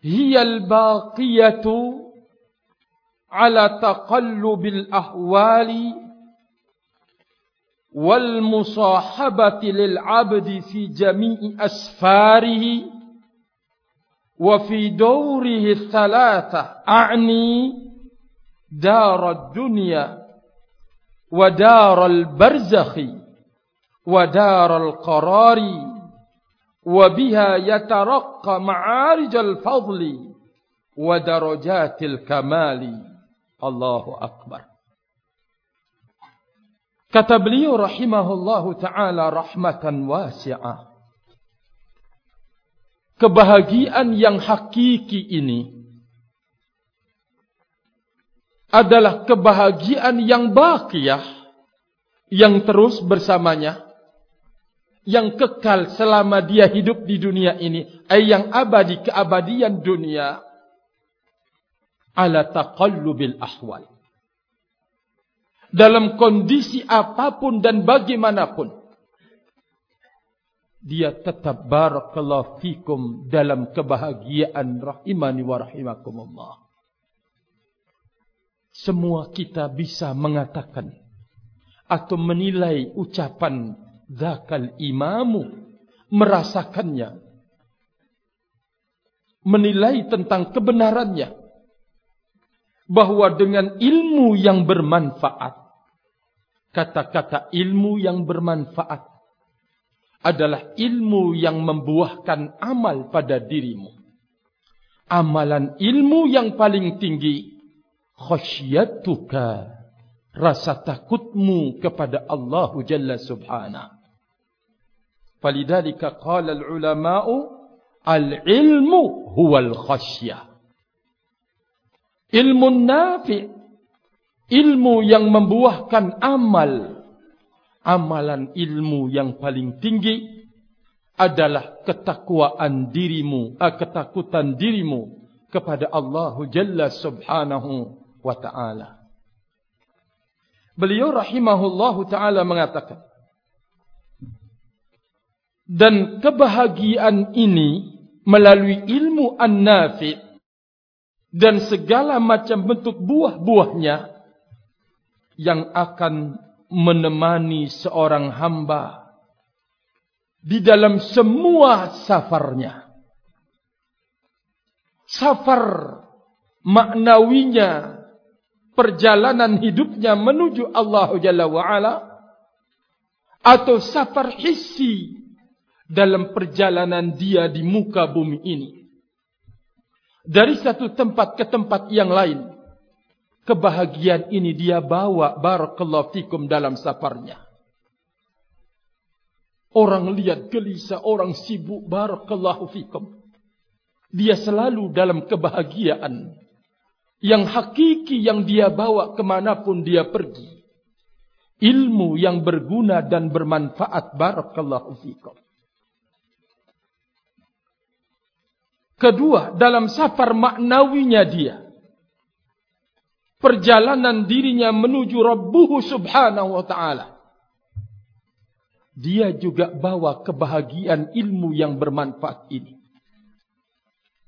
A: hiyal baqiyatu ala taqallubil ahwali والمصاحبة للعبد في جميع أسفاره وفي دوره الثلاثة أعني دار الدنيا ودار البرزخ ودار القرار وبها يترقى معارج الفضل ودرجات الكمال. الله أكبر. Kata beliau rahimahullahu ta'ala rahmatan wasi'ah. Kebahagiaan yang hakiki ini adalah kebahagiaan yang baqiyah yang terus bersamanya yang kekal selama dia hidup di dunia ini ay yang abadi keabadian dunia ala taqallubil ahwal dalam kondisi apapun dan bagaimanapun dia tetap barakallahu fikum dalam kebahagiaan rahimani wa rahimakumullah. Semua kita bisa mengatakan atau menilai ucapan zakal imamu merasakannya, menilai tentang kebenarannya, bahwa dengan ilmu yang bermanfaat, kata-kata ilmu yang bermanfaat adalah ilmu yang membuahkan amal pada dirimu. Amalan ilmu yang paling tinggi, khasyatuka, rasa takutmu kepada Allah Jalla Subhanahu. Falidhalika qala al-ulama'u al-ilmu huwa al-khasyah. Ilmu nafi' ilmu yang membuahkan amal. Amalan ilmu yang paling tinggi adalah ketakwaan dirimu uh, ketakutan dirimu kepada Allah Jalla Subhanahu wa taala. Beliau rahimahullahu taala mengatakan dan kebahagiaan ini melalui ilmu an-nafi dan segala macam bentuk buah-buahnya yang akan menemani seorang hamba di dalam semua safarnya. Safar maknawinya perjalanan hidupnya menuju Allah Jalla wa'ala atau safar hissi dalam perjalanan dia di muka bumi ini. Dari satu tempat ke tempat yang lain. Kebahagiaan ini dia bawa barakallahu fikum dalam safarnya. Orang lihat gelisah, orang sibuk barakallahu fikum. Dia selalu dalam kebahagiaan. Yang hakiki yang dia bawa kemanapun dia pergi. Ilmu yang berguna dan bermanfaat barakallahu fikum. Kedua, dalam safar maknawinya dia. Perjalanan dirinya menuju Rabbuhu subhanahu wa ta'ala. Dia juga bawa kebahagiaan ilmu yang bermanfaat ini.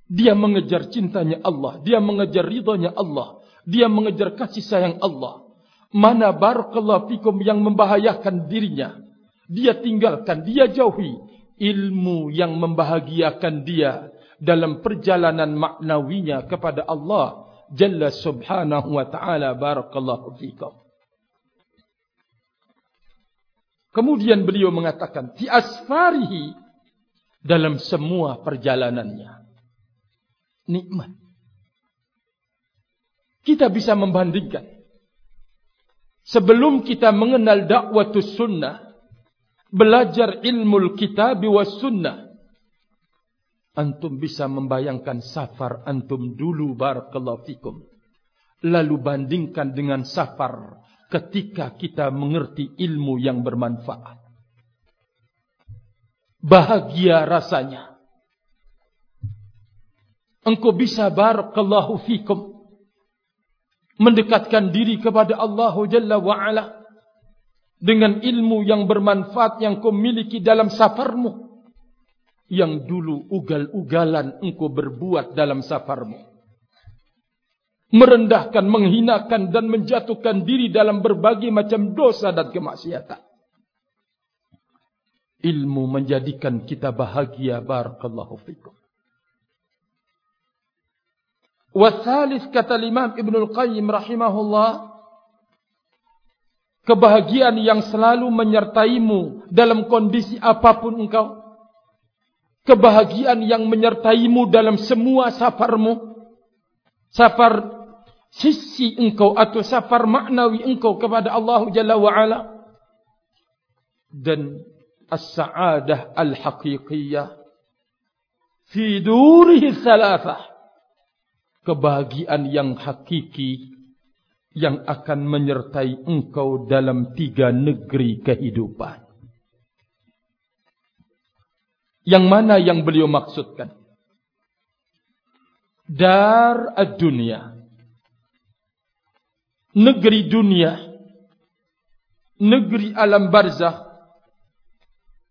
A: Dia mengejar cintanya Allah. Dia mengejar ridhanya Allah. Dia mengejar kasih sayang Allah. Mana barakallahu fikum yang membahayakan dirinya. Dia tinggalkan, dia jauhi. Ilmu yang membahagiakan dia dalam perjalanan maknawinya kepada Allah Jalla subhanahu wa ta'ala barakallahu fikum. Kemudian beliau mengatakan, Fi asfarihi dalam semua perjalanannya. Nikmat. Kita bisa membandingkan. Sebelum kita mengenal dakwatus sunnah, belajar ilmu kitab wa sunnah, antum bisa membayangkan safar antum dulu barakallahu fikum. Lalu bandingkan dengan safar ketika kita mengerti ilmu yang bermanfaat. Bahagia rasanya. Engkau bisa barakallahu fikum mendekatkan diri kepada Allah Jalla wa ala dengan ilmu yang bermanfaat yang kau miliki dalam safarmu yang dulu ugal-ugalan engkau berbuat dalam safarmu. Merendahkan, menghinakan dan menjatuhkan diri dalam berbagai macam dosa dan kemaksiatan. Ilmu menjadikan kita bahagia. Barakallahu fikum. Wasalis kata Imam Ibn Al-Qayyim rahimahullah. Kebahagiaan yang selalu menyertaimu dalam kondisi apapun engkau kebahagiaan yang menyertaimu dalam semua safarmu. Safar sisi engkau atau safar maknawi engkau kepada Allah Jalla wa Ala dan as-sa'adah al-haqiqiyah. Fi durihi thalathah kebahagiaan yang hakiki yang akan menyertai engkau dalam tiga negeri kehidupan yang mana yang beliau maksudkan? Dar ad-dunya. Negeri dunia. Negeri alam barzah.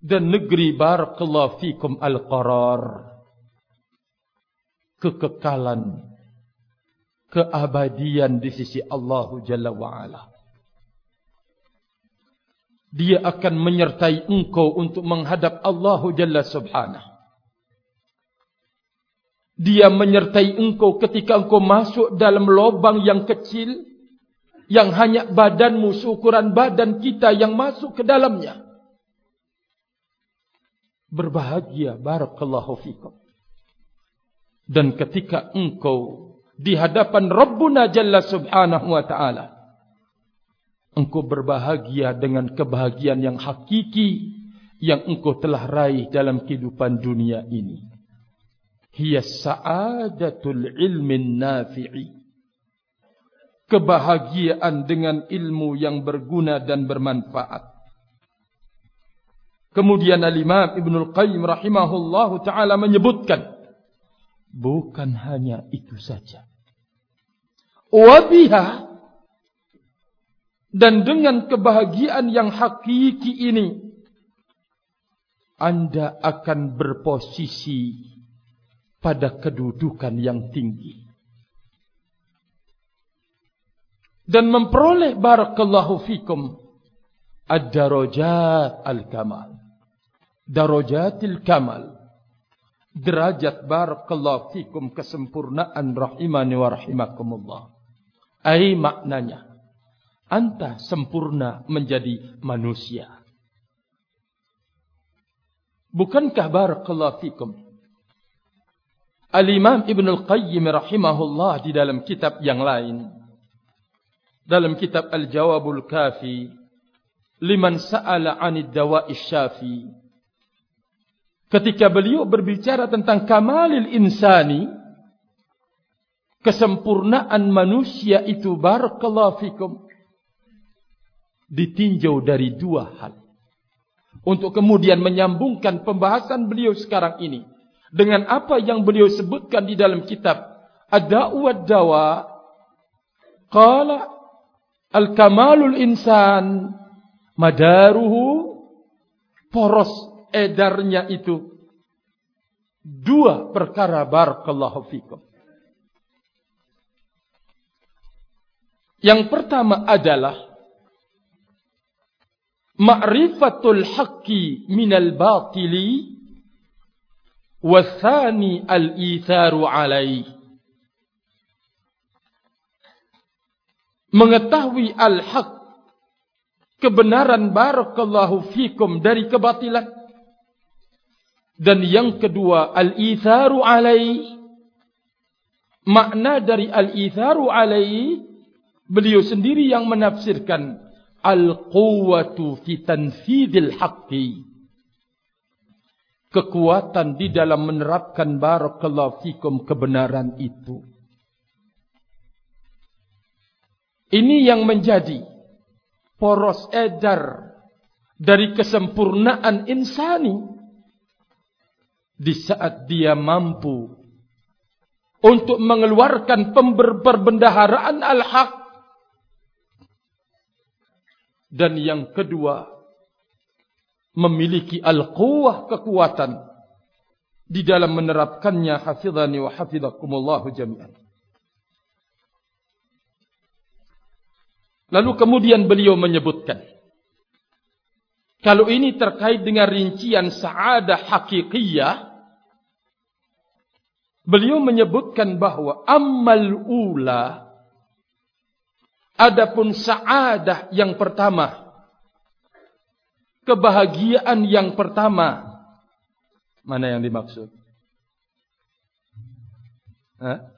A: Dan negeri barakallahu fikum al-qarar. Kekekalan. Keabadian di sisi Allah Jalla wa'ala. Dia akan menyertai engkau untuk menghadap Allah Jalla Subhanahu. Dia menyertai engkau ketika engkau masuk dalam lubang yang kecil yang hanya badanmu seukuran badan kita yang masuk ke dalamnya. Berbahagia barakallahu fikum. Dan ketika engkau di hadapan Rabbuna Jalla Subhanahu wa taala engkau berbahagia dengan kebahagiaan yang hakiki yang engkau telah raih dalam kehidupan dunia ini. Hiya sa'adatul ilmin nafi'i. Kebahagiaan dengan ilmu yang berguna dan bermanfaat. Kemudian al-imam Ibnu Al-Qayyim rahimahullahu taala menyebutkan bukan hanya itu saja. Wabiha dan dengan kebahagiaan yang hakiki ini anda akan berposisi pada kedudukan yang tinggi. Dan memperoleh barakallahu fikum ad-darajat al-kamal. Darajatil kamal. Derajat barakallahu fikum kesempurnaan rahimani wa rahimakumullah. Ai maknanya anta sempurna menjadi manusia bukankah barakallahu fikum Al-Imam Ibn Al-Qayyim rahimahullah di dalam kitab yang lain. Dalam kitab Al-Jawabul Kafi. Liman sa'ala anid dawa'i syafi. Ketika beliau berbicara tentang kamalil insani. Kesempurnaan manusia itu barakallahu fikum. Ditinjau dari dua hal. Untuk kemudian menyambungkan pembahasan beliau sekarang ini dengan apa yang beliau sebutkan di dalam kitab Ad-Da'u wad-Dawa qala al-kamalul insan madaruhu poros edarnya itu dua perkara barakallahu fikum yang pertama adalah ma'rifatul haqqi minal batili wasani al-itharu alaih mengetahui al-haq kebenaran barakallahu fikum dari kebatilan. Dan yang kedua al-itharu alaih makna dari al-itharu alaih beliau sendiri yang menafsirkan al-quwwatu fi tanfidil haqqi kekuatan di dalam menerapkan barakallahu fikum kebenaran itu. Ini yang menjadi poros edar dari kesempurnaan insani di saat dia mampu untuk mengeluarkan pemberbendaharaan al-haq dan yang kedua memiliki al-quwah kekuatan di dalam menerapkannya hafizani wa hafizakumullahu jami'an. Lalu kemudian beliau menyebutkan kalau ini terkait dengan rincian sa'adah hakikiyah beliau menyebutkan bahawa ammal ula adapun sa'adah yang pertama kebahagiaan yang pertama mana yang dimaksud? Hah?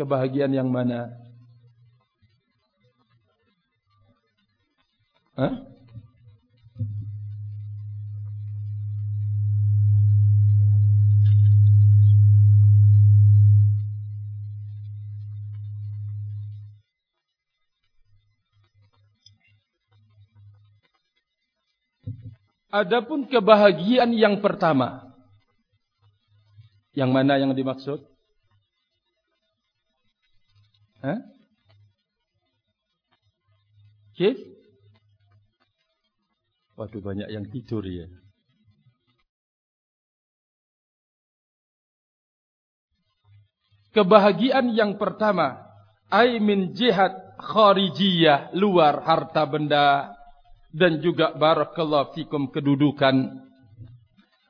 A: Kebahagiaan yang mana? Hah? Adapun kebahagiaan yang pertama. Yang mana yang dimaksud? Hah? Kif? Waduh banyak yang tidur ya. Kebahagiaan yang pertama ay min jihad kharijiyah luar harta benda dan juga barakallahu fikum kedudukan.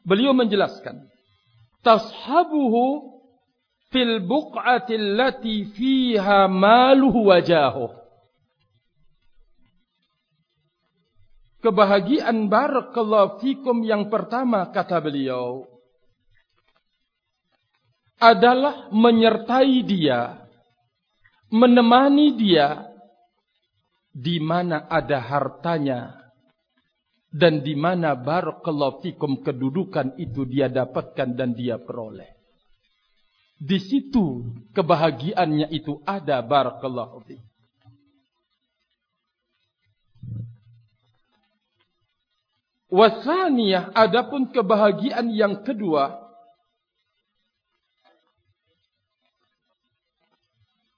A: Beliau menjelaskan tashabuhu fil buq'ati allati fiha maluhu wajahu. Kebahagiaan barakallahu fikum yang pertama kata beliau adalah menyertai dia menemani dia di mana ada hartanya dan di mana barakallahu fikum kedudukan itu dia dapatkan dan dia peroleh di situ kebahagiaannya itu ada barakallahu fi. Wasaniyah adapun kebahagiaan yang kedua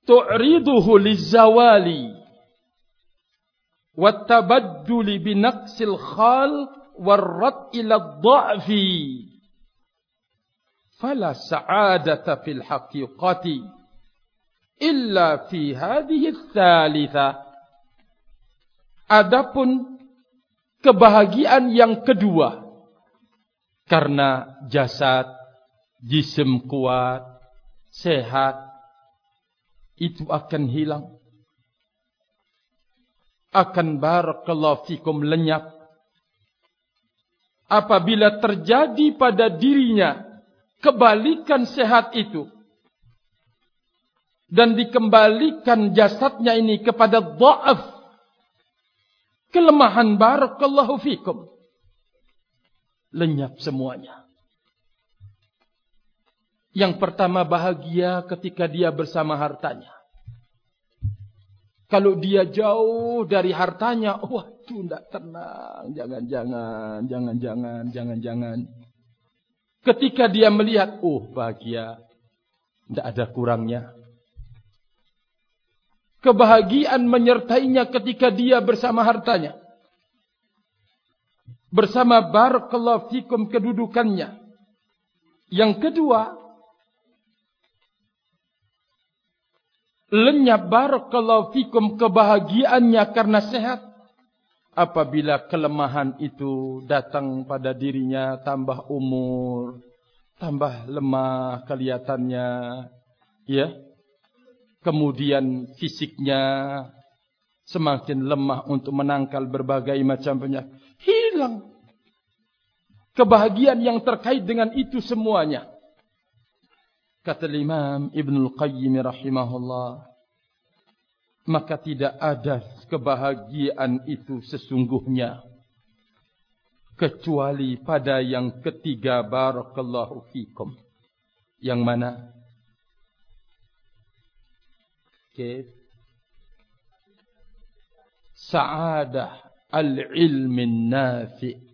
A: tu'riduhu lizawali wattabadduli binaqsil khal warrat ila dha'fi fala sa'adata fil haqiqati illa fi hadhihi tsalitsa adapun kebahagiaan yang kedua karena jasad jisim kuat sehat itu akan hilang akan barakallahu fikum lenyap. Apabila terjadi pada dirinya kebalikan sehat itu dan dikembalikan jasadnya ini kepada dhaaf kelemahan barakallahu fikum lenyap semuanya. Yang pertama bahagia ketika dia bersama hartanya kalau dia jauh dari hartanya wah itu tidak tenang jangan-jangan jangan-jangan jangan-jangan Ketika dia melihat, oh bahagia, tidak ada kurangnya. Kebahagiaan menyertainya ketika dia bersama hartanya. Bersama barakallahu fikum kedudukannya. Yang kedua, lenyap barakallahu fikum kebahagiaannya karena sehat. Apabila kelemahan itu datang pada dirinya tambah umur tambah lemah kelihatannya ya. Kemudian fisiknya semakin lemah untuk menangkal berbagai macam penyakit. Hilang. Kebahagiaan yang terkait dengan itu semuanya kata Imam Ibn Al-Qayyim rahimahullah maka tidak ada kebahagiaan itu sesungguhnya kecuali pada yang ketiga barakallahu fikum. Yang mana? Ke sa'adah al-ilmin nafi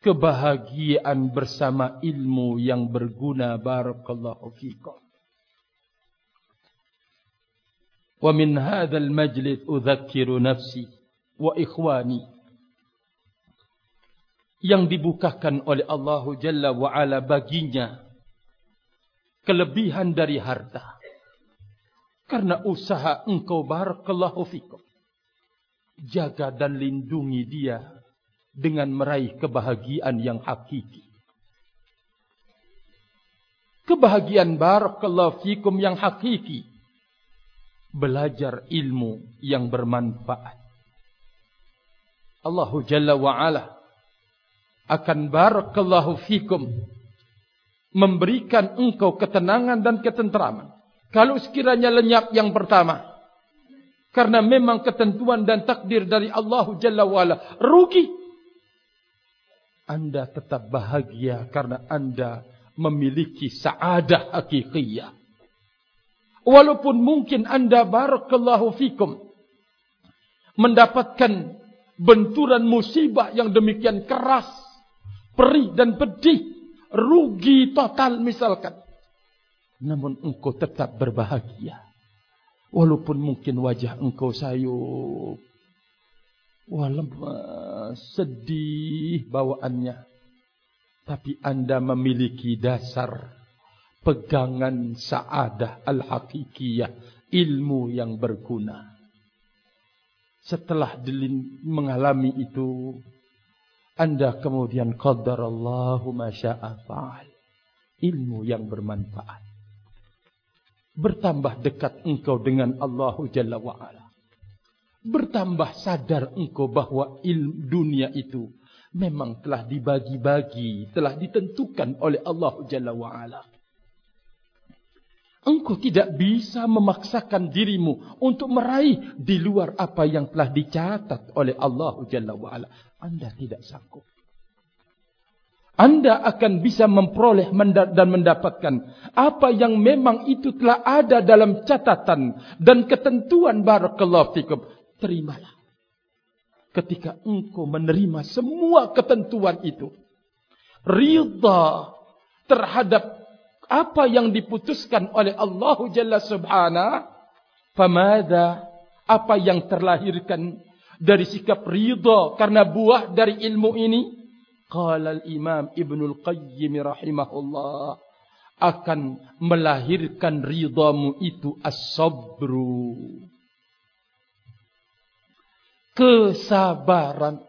A: kebahagiaan bersama ilmu yang berguna barakallahu fikum. Wa min hadzal majlis udzakiru nafsi wa ikhwani yang dibukakan oleh Allah jalla wa ala baginya kelebihan dari harta. Karena usaha engkau barakallahu fikum jaga dan lindungi dia dengan meraih kebahagiaan yang hakiki kebahagiaan barakallahu fikum yang hakiki belajar ilmu yang bermanfaat. Allah Jalla wa Ala akan barakallahu fikum memberikan engkau ketenangan dan ketenteraman. Kalau sekiranya lenyap yang pertama karena memang ketentuan dan takdir dari Allah Jalla wa Ala rugi anda tetap bahagia karena anda memiliki saadah hakikiyah Walaupun mungkin anda barakallahu fikum mendapatkan benturan musibah yang demikian keras, perih dan pedih, rugi total misalkan. Namun engkau tetap berbahagia. Walaupun mungkin wajah engkau sayup. Walaupun sedih bawaannya. Tapi anda memiliki dasar pegangan sa'adah al-hakikiyah, ilmu yang berguna. Setelah mengalami itu, anda kemudian qadar Allahu masya'a fa'al. Ilmu yang bermanfaat. Bertambah dekat engkau dengan Allahu Jalla wa'ala. Bertambah sadar engkau bahawa ilmu dunia itu memang telah dibagi-bagi, telah ditentukan oleh Allahu Jalla wa'ala. Engkau tidak bisa memaksakan dirimu untuk meraih di luar apa yang telah dicatat oleh Allahu Jalla wa'ala. Anda tidak sanggup. Anda akan bisa memperoleh dan mendapatkan apa yang memang itu telah ada dalam catatan dan ketentuan barakallahu fikum. Terimalah. Ketika engkau menerima semua ketentuan itu. Ridha terhadap apa yang diputuskan oleh Allah Jalla Subhanahu. Famada apa yang terlahirkan dari sikap ridha karena buah dari ilmu ini qala al-imam ibnu al-qayyim rahimahullah akan melahirkan ridhamu itu as-sabru kesabaran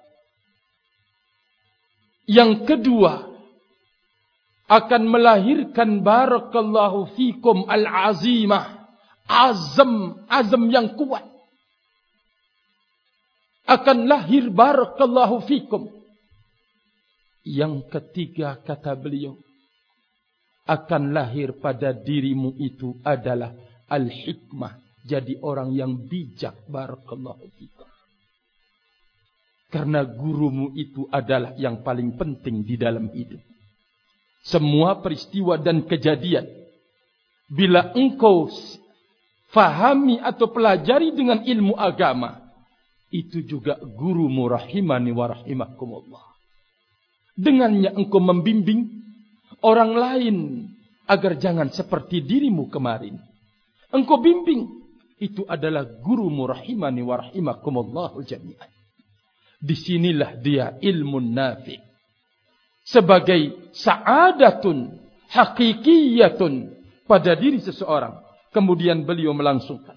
A: yang kedua akan melahirkan barakallahu fikum al-azimah azam azam yang kuat akan lahir barakallahu fikum. Yang ketiga kata beliau akan lahir pada dirimu itu adalah al-hikmah. Jadi orang yang bijak barakallahu fikum. Karena gurumu itu adalah yang paling penting di dalam hidup. Semua peristiwa dan kejadian. Bila engkau fahami atau pelajari dengan ilmu agama itu juga guru murahimani wa rahimakumullah. Dengannya engkau membimbing orang lain agar jangan seperti dirimu kemarin. Engkau bimbing itu adalah guru murahimani wa rahimakumullah jami'an disinilah dia ilmu nafi. Sebagai sa'adatun hakikiyatun pada diri seseorang. Kemudian beliau melangsungkan.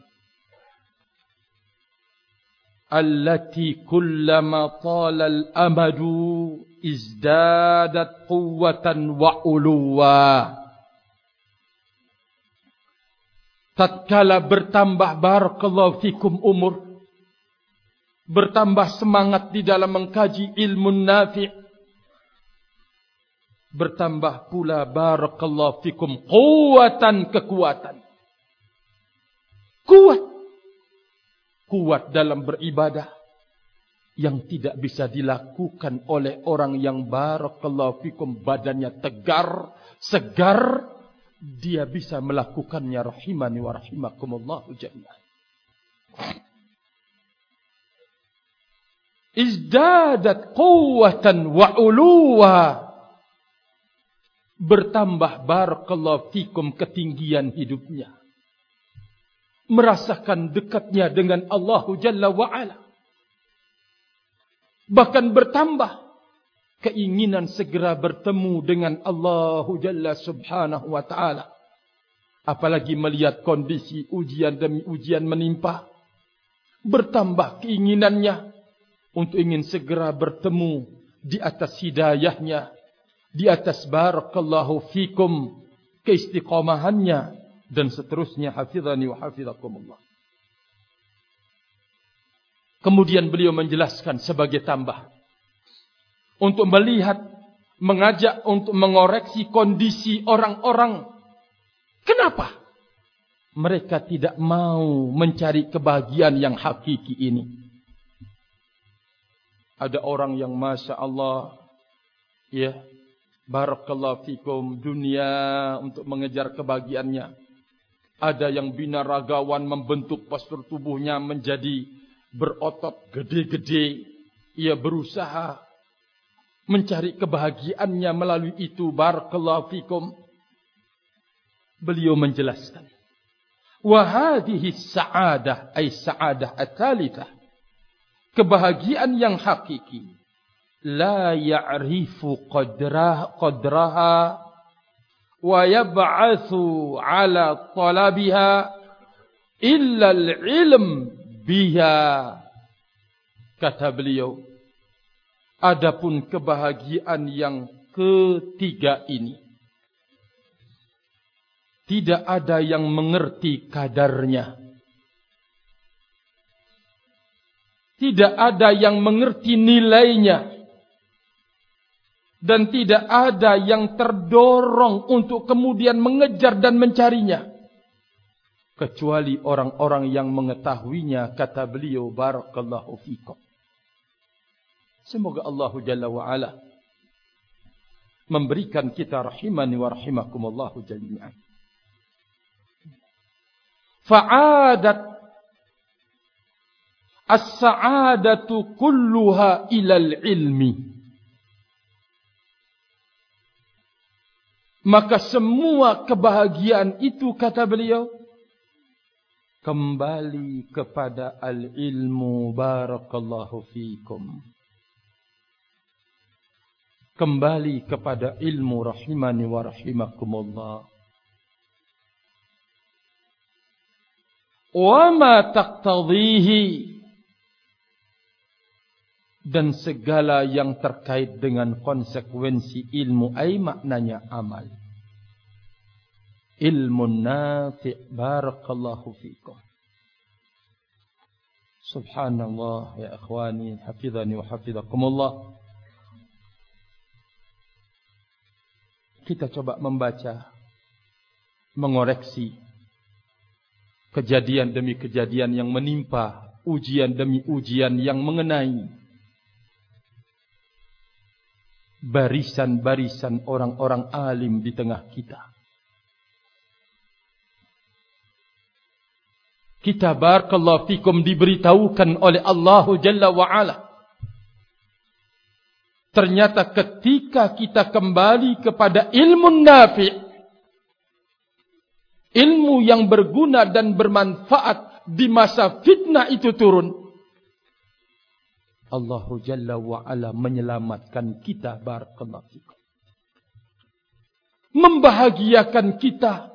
A: Allati kullama talal al-amadu izdadat quwwatan wa uluwa. Tatkala bertambah barakallahu fikum umur bertambah semangat di dalam mengkaji ilmu nafi' bertambah pula barakallahu fikum kuatan kekuatan. Kuat. Kuat dalam beribadah yang tidak bisa dilakukan oleh orang yang barakallahu fikum badannya tegar, segar, dia bisa melakukannya rahimani wa rahimakumullahu jami'an. Izdadat quwwatan wa uluwa bertambah barakallahu fikum ketinggian hidupnya merasakan dekatnya dengan Allah Jalla wa'ala. Bahkan bertambah keinginan segera bertemu dengan Allah Jalla subhanahu wa ta'ala. Apalagi melihat kondisi ujian demi ujian menimpa. Bertambah keinginannya untuk ingin segera bertemu di atas hidayahnya. Di atas barakallahu fikum keistiqomahannya dan seterusnya hafizani wa hafizakumullah. Kemudian beliau menjelaskan sebagai tambah untuk melihat mengajak untuk mengoreksi kondisi orang-orang kenapa mereka tidak mau mencari kebahagiaan yang hakiki ini ada orang yang masya Allah ya barakallahu fikum dunia untuk mengejar kebahagiaannya ada yang binaragawan membentuk postur tubuhnya menjadi berotot gede-gede. Ia berusaha mencari kebahagiaannya melalui itu. Barakallahu fikum. Beliau menjelaskan. Wahadihi sa'adah ay sa'adah atalithah. Kebahagiaan yang hakiki. La ya'rifu qadraha, qadraha wa yab'atsu 'ala talabiha illa al-'ilm biha kata beliau adapun kebahagiaan yang ketiga ini tidak ada yang mengerti kadarnya tidak ada yang mengerti nilainya. Dan tidak ada yang terdorong untuk kemudian mengejar dan mencarinya. Kecuali orang-orang yang mengetahuinya kata beliau barakallahu fikum. Semoga Allah jalla wa ala memberikan kita rahimani wa rahimakumullah jami'an. Fa'adat as-sa'adatu kulluha ila al-ilmi maka semua kebahagiaan itu kata beliau kembali kepada al-ilmu barakallahu fikum. Kembali kepada ilmu rahimani wa rahimakumullah. Wa ma taqtadhihi dan segala yang terkait dengan konsekuensi ilmu ai maknanya amal. Ilmu nafi' barakallahu fikum. Subhanallah ya akhwani hafizani wa hafizakumullah. Kita coba membaca mengoreksi kejadian demi kejadian yang menimpa ujian demi ujian yang mengenai barisan-barisan orang-orang alim di tengah kita. Kita barakallahu fikum diberitahukan oleh Allah Jalla wa Ala. Ternyata ketika kita kembali kepada ilmu nafi' ilmu yang berguna dan bermanfaat di masa fitnah itu turun Allah Jalla wa'ala menyelamatkan kita barakallahu fikum. Membahagiakan kita.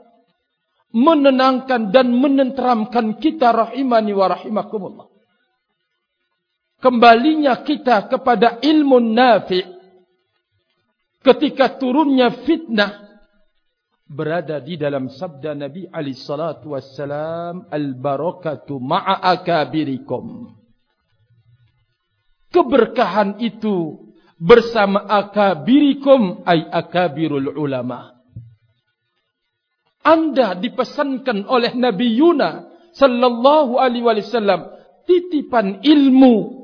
A: Menenangkan dan menenteramkan kita rahimani wa rahimakumullah. Kembalinya kita kepada ilmu nafi' ketika turunnya fitnah berada di dalam sabda Nabi alaihi salatu wassalam al barakatu ma'a akabirikum keberkahan itu bersama akabirikum ay akabirul ulama. Anda dipesankan oleh Nabi Yuna sallallahu alaihi wasallam titipan ilmu.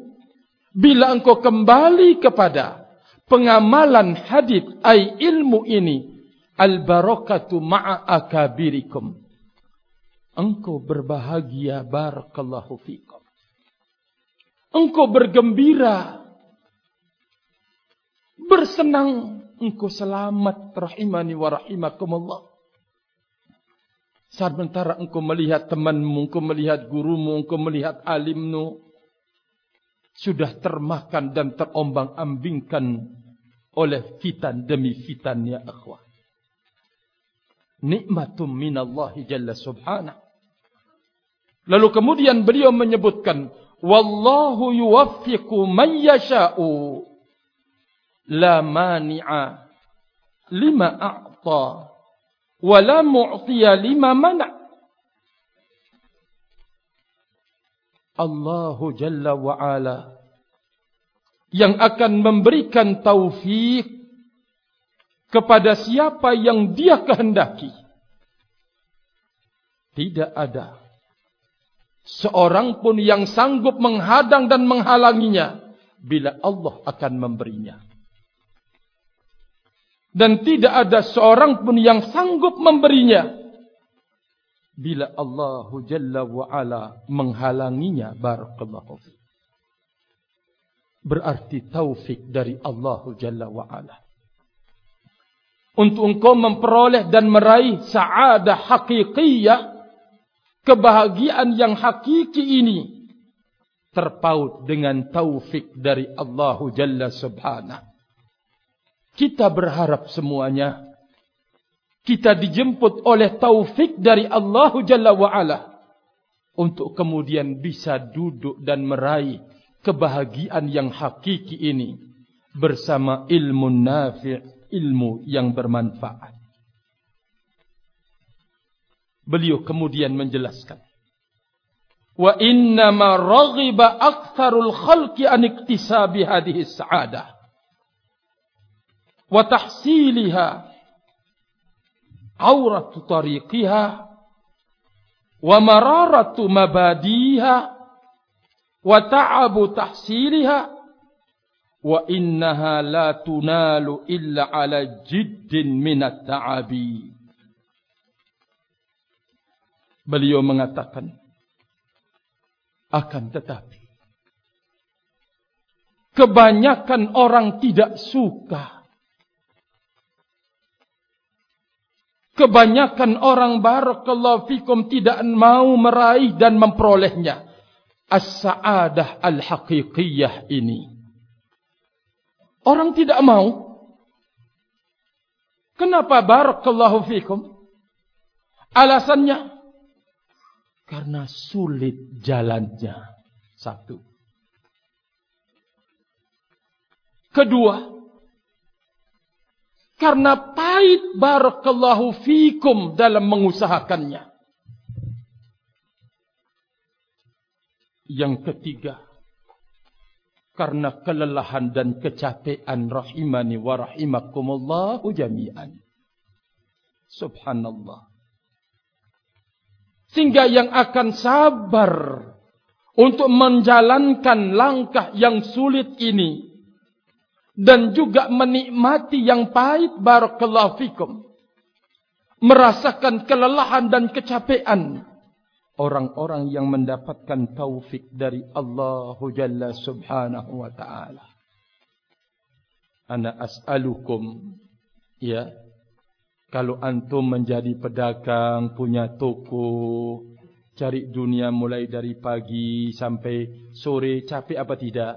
A: Bila engkau kembali kepada pengamalan hadis ay ilmu ini al barakatu ma'a akabirikum. Engkau berbahagia barakallahu fikum engkau bergembira, bersenang, engkau selamat, rahimani wa rahimakumullah. Saat mentara engkau melihat temanmu, engkau melihat gurumu, engkau melihat alimmu, sudah termakan dan terombang ambingkan oleh fitan demi fitan ya akhwah. Nikmatum minallahi jalla subhanahu. Lalu kemudian beliau menyebutkan wallahu yuwaffiqu man yasha'u. La mani'a lima a'ta wa la mu'tiya lima mana' Allah Jalla wa Ala yang akan memberikan taufik kepada siapa yang dia kehendaki. Tidak ada seorang pun yang sanggup menghadang dan menghalanginya bila Allah akan memberinya. Dan tidak ada seorang pun yang sanggup memberinya bila Allah Jalla wa Ala menghalanginya barakallahu. Berarti taufik dari Allah Jalla wa Ala. Untuk engkau memperoleh dan meraih sa'adah hakikiyah kebahagiaan yang hakiki ini terpaut dengan taufik dari Allah Jalla Subhanahu. Kita berharap semuanya kita dijemput oleh taufik dari Allah Jalla wa'ala untuk kemudian bisa duduk dan meraih kebahagiaan yang hakiki ini bersama ilmu nafi' ilmu yang bermanfaat. Beliau kemudian menjelaskan wa inna ma raghiba aktsarul khalqi an iktisabi hadhihi sa'adah wa tahsiliha auratu tariqiha wa mararatu mabadiha wa ta'abu tahsiliha wa innaha la tunalu illa ala jiddin min at-ta'abi beliau mengatakan akan tetapi kebanyakan orang tidak suka Kebanyakan orang barakallahu fikum tidak mau meraih dan memperolehnya. As-sa'adah al-haqiqiyah ini. Orang tidak mau. Kenapa barakallahu fikum? Alasannya. Karena sulit jalannya. Satu. Kedua. Karena pahit barakallahu fikum dalam mengusahakannya. Yang ketiga. Karena kelelahan dan kecapean rahimani wa rahimakumullahu jami'an. Subhanallah. Sehingga yang akan sabar untuk menjalankan langkah yang sulit ini dan juga menikmati yang pahit barakallahu fikum merasakan kelelahan dan kecapean orang-orang yang mendapatkan taufik dari Allah Jalla Subhanahu wa taala. Ana as'alukum ya kalau antum menjadi pedagang punya toko cari dunia mulai dari pagi sampai sore capek apa tidak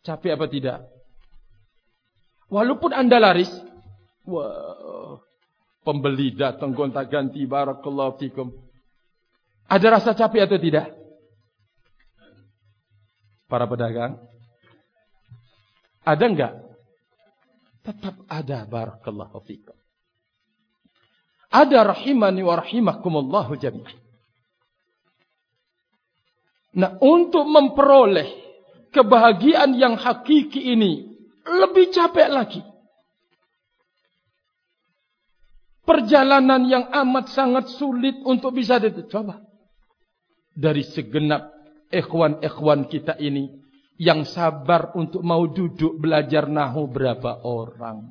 A: Capek apa tidak? Walaupun anda laris, wah, pembeli datang gonta ganti, barakallahu fikum. Ada rasa capek atau tidak? Para pedagang? Ada enggak? Tetap ada, barakallahu fikum. Ada rahimani wa rahimakumullahu jami'ah. Nah, untuk memperoleh kebahagiaan yang hakiki ini lebih capek lagi. Perjalanan yang amat sangat sulit untuk bisa dicoba. Dari segenap ikhwan-ikhwan kita ini yang sabar untuk mau duduk belajar nahu berapa orang.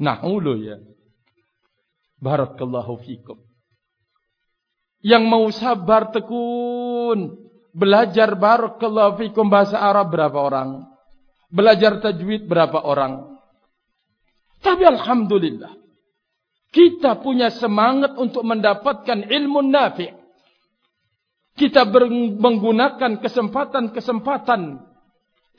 A: Nahu lo ya. Barakallahu fikum. Yang mau sabar tekun Belajar barakallahu fikum bahasa Arab berapa orang? Belajar tajwid berapa orang? Tapi alhamdulillah kita punya semangat untuk mendapatkan ilmu nafi'. Kita menggunakan kesempatan-kesempatan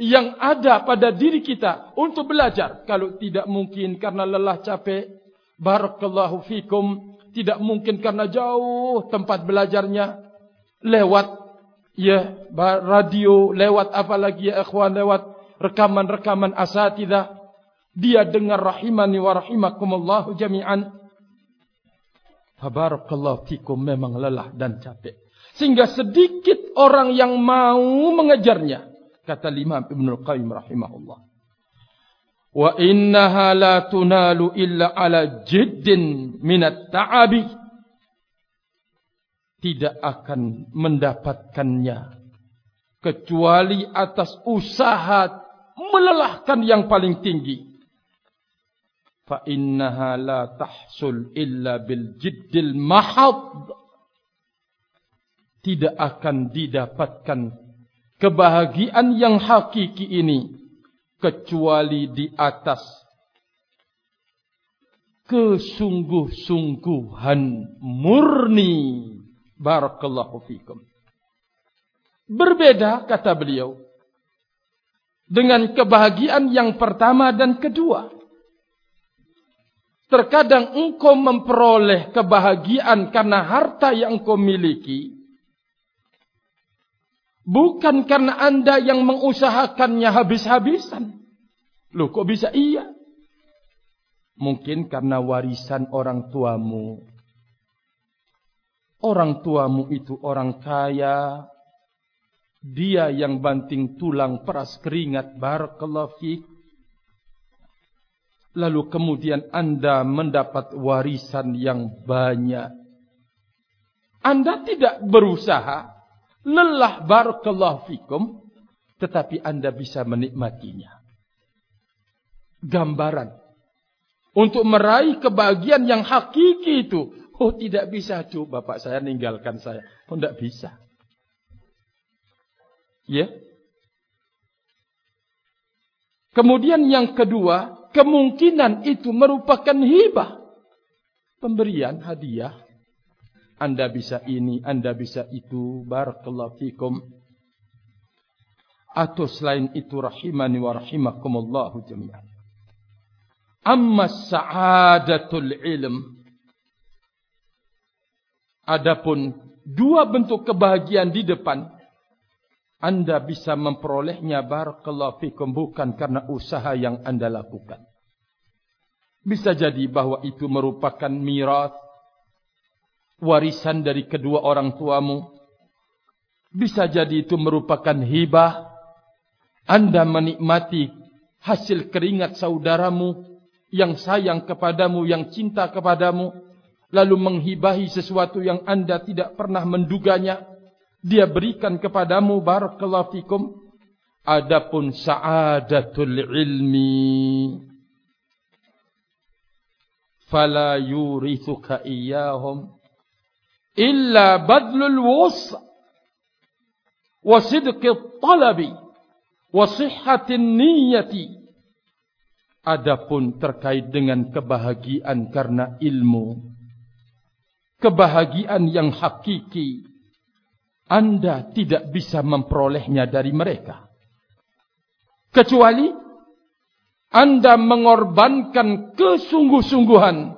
A: yang ada pada diri kita untuk belajar. Kalau tidak mungkin karena lelah capek, barakallahu fikum, tidak mungkin karena jauh tempat belajarnya, lewat ya radio lewat apa lagi ya ikhwan lewat rekaman-rekaman asatidah. Dia dengar rahimani wa rahimakumullah jami'an. Tabarakallahu fikum memang lelah dan capek sehingga sedikit orang yang mau mengejarnya. Kata Imam Ibnu Qayyim rahimahullah. Wa innaha la tunalu illa ala jiddin minat ta'abi. Tidak akan mendapatkannya. Kecuali atas usaha melelahkan yang paling tinggi. Fa innaha la tahsul illa bil jiddil mahad tidak akan didapatkan kebahagiaan yang hakiki ini kecuali di atas kesungguh-sungguhan murni Barakallahu fikum. Berbeda kata beliau dengan kebahagiaan yang pertama dan kedua. Terkadang engkau memperoleh kebahagiaan karena harta yang engkau miliki. Bukan karena anda yang mengusahakannya habis-habisan. Loh kok bisa iya? Mungkin karena warisan orang tuamu. Orang tuamu itu orang kaya. Dia yang banting tulang peras keringat. Barakallahu fiqh lalu kemudian anda mendapat warisan yang banyak. Anda tidak berusaha, lelah barakallahu fikum, tetapi anda bisa menikmatinya. Gambaran. Untuk meraih kebahagiaan yang hakiki itu. Oh tidak bisa tuh bapak saya ninggalkan saya. Oh tidak bisa. Ya. Yeah. Kemudian yang kedua, kemungkinan itu merupakan hibah. Pemberian hadiah. Anda bisa ini, anda bisa itu. Barakallahu fikum. Atau selain itu rahimani wa rahimakumullahu jami'an. Amma sa'adatul ilm. Adapun dua bentuk kebahagiaan di depan anda bisa memperolehnya barakallahu fikum bukan karena usaha yang anda lakukan. Bisa jadi bahawa itu merupakan miras warisan dari kedua orang tuamu. Bisa jadi itu merupakan hibah anda menikmati hasil keringat saudaramu yang sayang kepadamu, yang cinta kepadamu lalu menghibahi sesuatu yang anda tidak pernah menduganya. Dia berikan kepadamu barakallahu fikum. Adapun sa'adatul ilmi fala yurithuka iyyahum wus wa sidqit talabi wa sihhatin niyyati adapun terkait dengan kebahagiaan karena ilmu kebahagiaan yang hakiki anda tidak bisa memperolehnya dari mereka. Kecuali Anda mengorbankan kesungguh-sungguhan.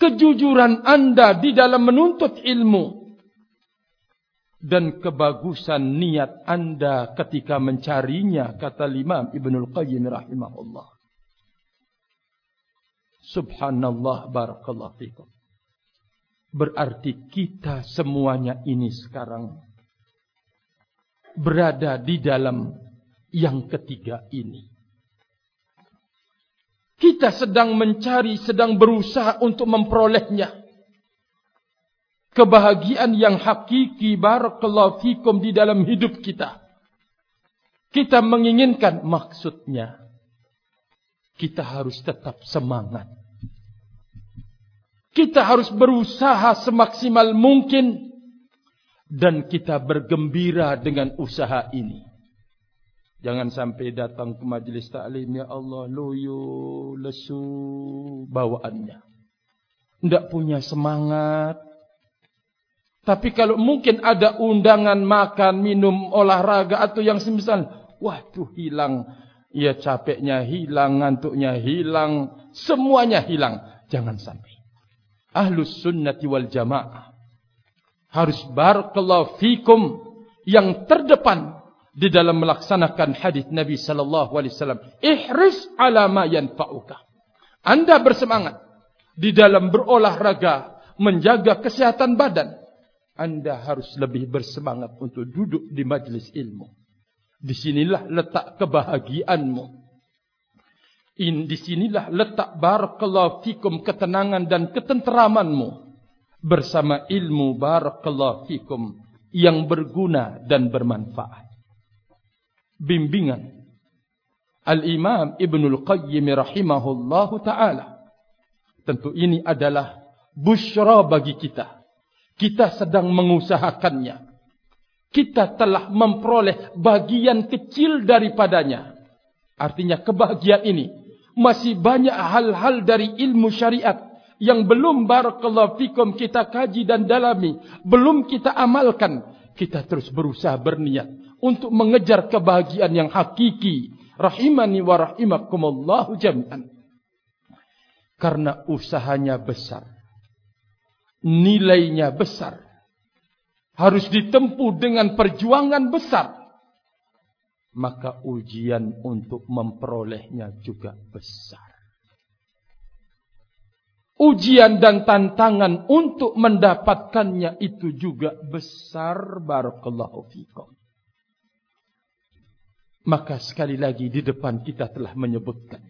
A: Kejujuran Anda di dalam menuntut ilmu. Dan kebagusan niat Anda ketika mencarinya. Kata Imam Ibn Al-Qayyim rahimahullah. Subhanallah barakallahu fikum. Berarti kita semuanya ini sekarang berada di dalam yang ketiga ini. Kita sedang mencari, sedang berusaha untuk memperolehnya. Kebahagiaan yang hakiki barakallahu fikum di dalam hidup kita. Kita menginginkan maksudnya. Kita harus tetap semangat. Kita harus berusaha semaksimal mungkin dan kita bergembira dengan usaha ini. Jangan sampai datang ke majlis taklim ya Allah loyo lesu bawaannya. Tidak punya semangat. Tapi kalau mungkin ada undangan makan, minum, olahraga atau yang semisal, wah tuh hilang. Ya capeknya hilang, ngantuknya hilang, semuanya hilang. Jangan sampai ahlus sunnati wal jamaah harus barakallahu fikum yang terdepan di dalam melaksanakan hadis Nabi sallallahu alaihi wasallam ihris ala ma yanfa'uka. Anda bersemangat di dalam berolahraga menjaga kesehatan badan. Anda harus lebih bersemangat untuk duduk di majlis ilmu. Di sinilah letak kebahagiaanmu. In di sinilah letak barakallahu fikum ketenangan dan ketenteramanmu. Bersama ilmu barakallahu fikum yang berguna dan bermanfaat. Bimbingan Al-Imam Ibn Al-Qayyim rahimahullahu ta'ala. Tentu ini adalah busyra bagi kita. Kita sedang mengusahakannya. Kita telah memperoleh bagian kecil daripadanya. Artinya kebahagiaan ini masih banyak hal-hal dari ilmu syariat yang belum barakallahu fikum kita kaji dan dalami, belum kita amalkan. Kita terus berusaha berniat untuk mengejar kebahagiaan yang hakiki. Rahimani wa rahimakumullahu jami'an. Karena usahanya besar. Nilainya besar. Harus ditempuh dengan perjuangan besar. Maka ujian untuk memperolehnya juga besar. Ujian dan tantangan untuk mendapatkannya itu juga besar. Barakallahu fikum. Maka sekali lagi di depan kita telah menyebutkan.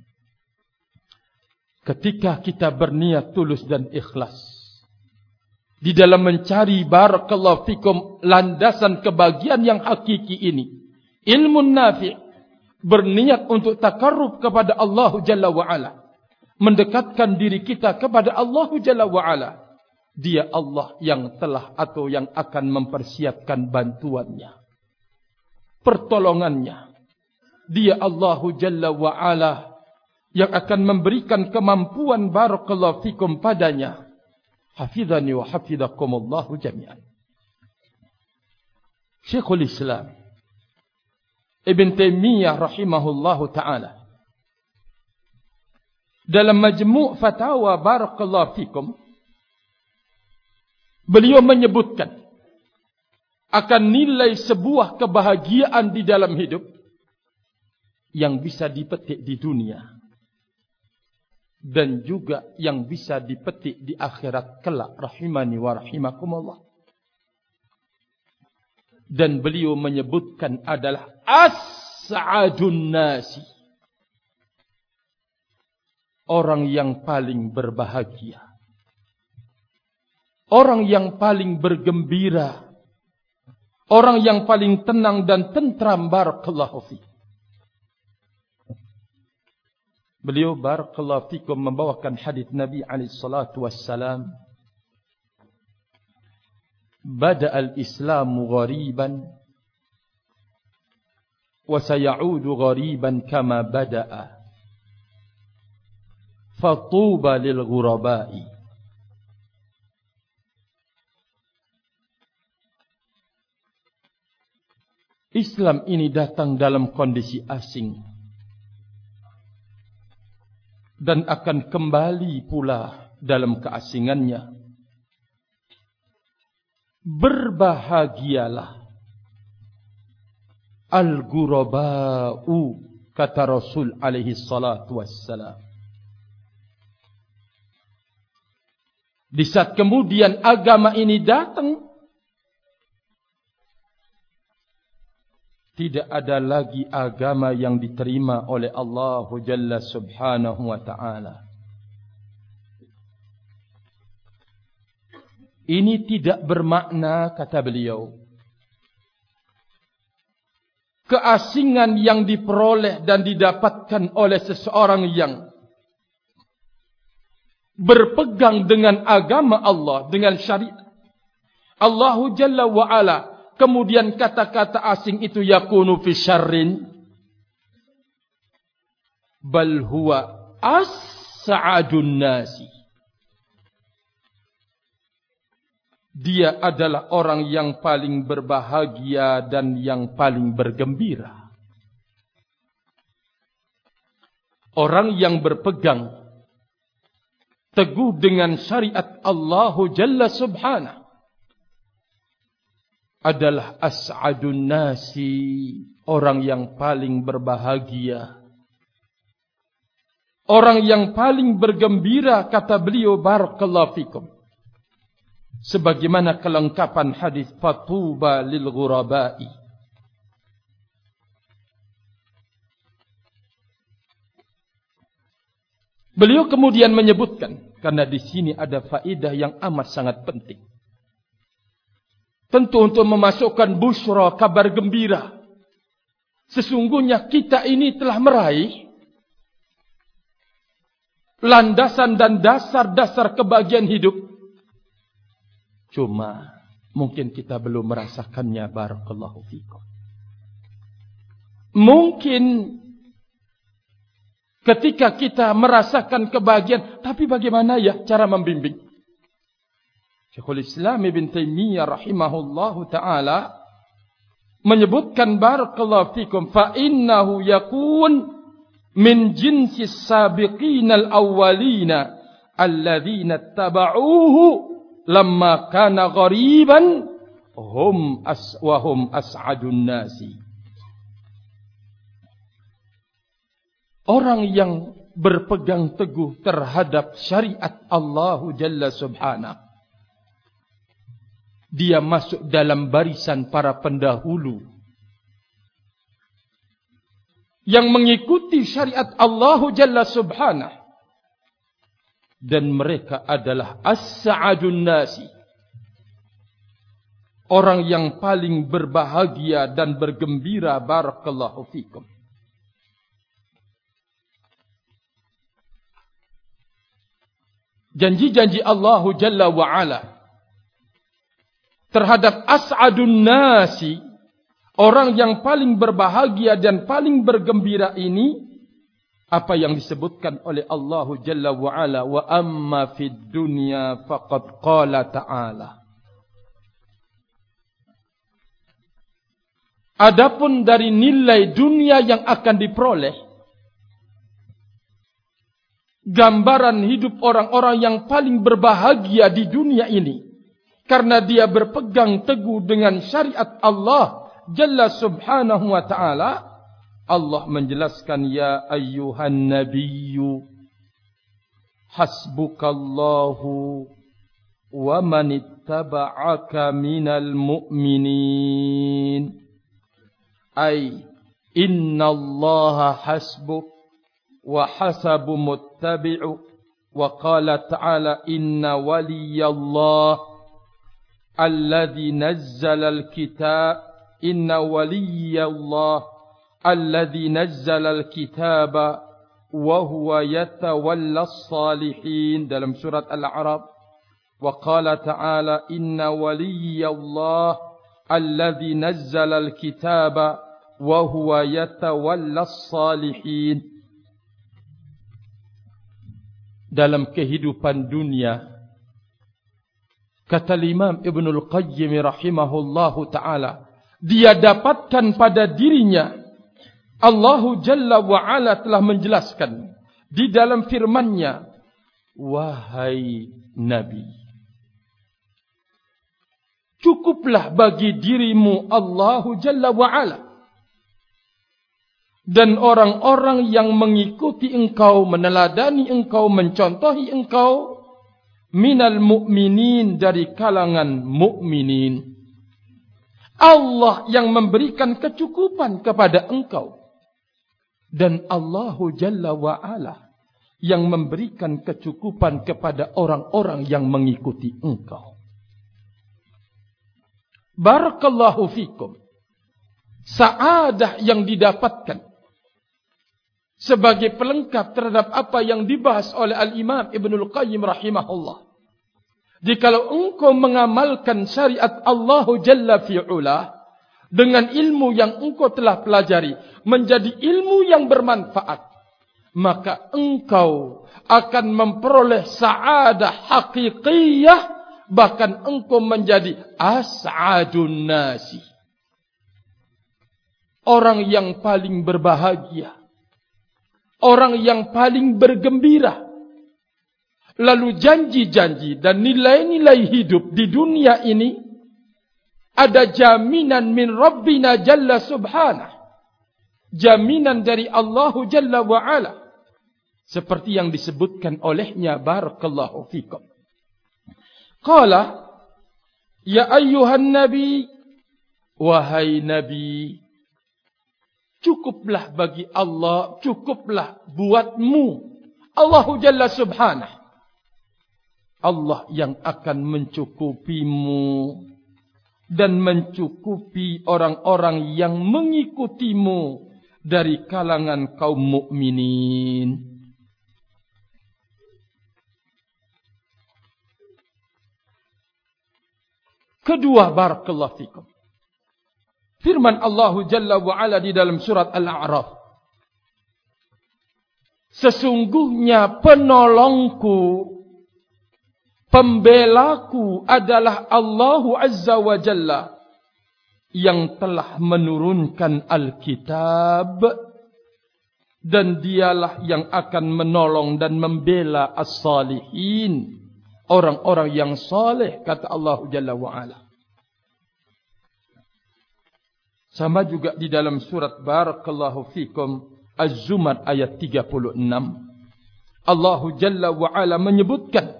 A: Ketika kita berniat tulus dan ikhlas. Di dalam mencari barakallahu fikum landasan kebahagiaan yang hakiki ini. Ilmu nafi' berniat untuk takarrub kepada Allah Jalla wa'ala. Mendekatkan diri kita kepada Allah Jalla wa'ala. Dia Allah yang telah atau yang akan mempersiapkan bantuannya. Pertolongannya dia Allah Jalla wa Ala yang akan memberikan kemampuan barakallahu fikum padanya. Hafizani wa hafizakum Allah jami'an. Syekhul Islam Ibn Taymiyah rahimahullahu taala dalam majmu' fatawa barakallahu fikum beliau menyebutkan akan nilai sebuah kebahagiaan di dalam hidup yang bisa dipetik di dunia dan juga yang bisa dipetik di akhirat kelak. Rahimani wa rahimakumullah. Dan beliau menyebutkan adalah as-sa'adun nasi. Orang yang paling berbahagia. Orang yang paling bergembira. Orang yang paling tenang dan tentram. Barakallahu fiik Beliau barakallahu fikum membawakan hadis Nabi alaihi salatu wassalam. Bada al-Islam ghariban wa sayaudu ghariban kama bada'a. Fatuba lil ghurabai. Islam ini datang dalam kondisi asing dan akan kembali pula dalam keasingannya. Berbahagialah al-ghuraba'u kata Rasul alaihi salatu wassalam. Di saat kemudian agama ini datang tidak ada lagi agama yang diterima oleh Allah Jalla Subhanahu wa taala. Ini tidak bermakna kata beliau keasingan yang diperoleh dan didapatkan oleh seseorang yang berpegang dengan agama Allah dengan syariat Allah Jalla wa ala kemudian kata-kata asing itu yakunu fi syarrin. Bal huwa as-sa'adun nasi. Dia adalah orang yang paling berbahagia dan yang paling bergembira. Orang yang berpegang teguh dengan syariat Allah Jalla Subhanahu adalah as'adun nasi orang yang paling berbahagia. Orang yang paling bergembira kata beliau barakallahu fikum. Sebagaimana kelengkapan hadis fatuba lil ghurabai. Beliau kemudian menyebutkan karena di sini ada faedah yang amat sangat penting Tentu untuk memasukkan busra kabar gembira. Sesungguhnya kita ini telah meraih landasan dan dasar-dasar kebahagiaan hidup. Cuma mungkin kita belum merasakannya barakallahu fikum. Mungkin ketika kita merasakan kebahagiaan, tapi bagaimana ya cara membimbing? Syekhul Islam Ibn Taymiyah rahimahullahu ta'ala menyebutkan barakallahu fikum fa innahu yakun min jinsi sabiqin al-awwalina alladzina tabauhu lamma kana ghariban hum as wa hum as'adun nasi. Orang yang berpegang teguh terhadap syariat Allah Jalla Subhanahu dia masuk dalam barisan para pendahulu. Yang mengikuti syariat Allah Jalla Subhanahu. Dan mereka adalah as-sa'adun nasi. Orang yang paling berbahagia dan bergembira barakallahu fikum. Janji-janji Allah Jalla wa Ala terhadap as'adun nasi orang yang paling berbahagia dan paling bergembira ini apa yang disebutkan oleh Allah Jalla wa Ala wa amma fid dunya faqad qala ta'ala. Adapun dari nilai dunia yang akan diperoleh gambaran hidup orang-orang yang paling berbahagia di dunia ini karena dia berpegang teguh dengan syariat Allah Jalla Subhanahu wa taala Allah menjelaskan ya ayyuhan nabiyyu hasbukallahu wa man ittaba'aka minal mu'minin. Ay innallaha hasbuk wa hasabu muttabi'u wa qala ta'ala inna waliyallah alladhi nazzala al-kitab inna waliyallah الذي نزل الكتاب وهو يتولى الصالحين. dalam surat al-a'raf وقال تعالى إن ولي الله الذي نزل الكتاب وهو يتولى الصالحين. Dalam kehidupan dunia kata Imam Ibn Al-Qayyim rahimahullahu taala dia dapatkan pada dirinya Allah Jalla wa'ala telah menjelaskan di dalam firmannya Wahai Nabi Cukuplah bagi dirimu Allah Jalla wa'ala Dan orang-orang yang mengikuti engkau Meneladani engkau Mencontohi engkau Minal mu'minin dari kalangan mu'minin Allah yang memberikan kecukupan kepada engkau dan Allah Jalla wa Ala yang memberikan kecukupan kepada orang-orang yang mengikuti engkau. Barakallahu fikum. Saadah yang didapatkan sebagai pelengkap terhadap apa yang dibahas oleh Al-Imam Ibn Al-Qayyim rahimahullah. Jikalau engkau mengamalkan syariat Allah Jalla fi'ula dengan ilmu yang engkau telah pelajari menjadi ilmu yang bermanfaat maka engkau akan memperoleh saadah hakikiyah bahkan engkau menjadi as'adun nasi orang yang paling berbahagia orang yang paling bergembira lalu janji-janji dan nilai-nilai hidup di dunia ini ada jaminan min Rabbina Jalla Subhanah. Jaminan dari Allah Jalla wa'ala. Seperti yang disebutkan olehnya Barakallahu fikum. Qala, Ya ayyuhan Nabi, Wahai Nabi, Cukuplah bagi Allah, cukuplah buatmu. Allah Jalla Subhanah. Allah yang akan mencukupimu dan mencukupi orang-orang yang mengikutimu dari kalangan kaum mukminin. Kedua barakallahu fikum. Firman Allah Jalla wa Ala di dalam surat Al-A'raf. Sesungguhnya penolongku pembelaku adalah Allah Azza wa Jalla yang telah menurunkan Alkitab dan dialah yang akan menolong dan membela as-salihin orang-orang yang saleh kata Allah Jalla wa ala sama juga di dalam surat barakallahu fikum az-zumar ayat 36 Allah Jalla wa ala menyebutkan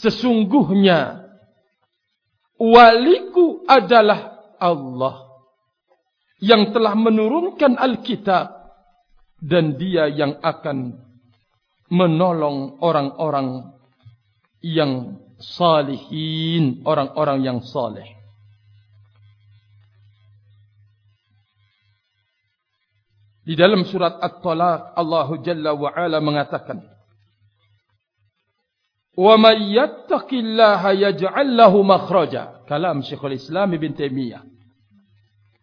A: sesungguhnya waliku adalah Allah yang telah menurunkan Alkitab dan dia yang akan menolong orang-orang yang salihin, orang-orang yang saleh. Di dalam surat At-Talaq Allah Jalla wa Ala mengatakan Wa may yattaqillaha yaj'al lahu makhraja kalam Syekhul Islam Ibn Taimiyah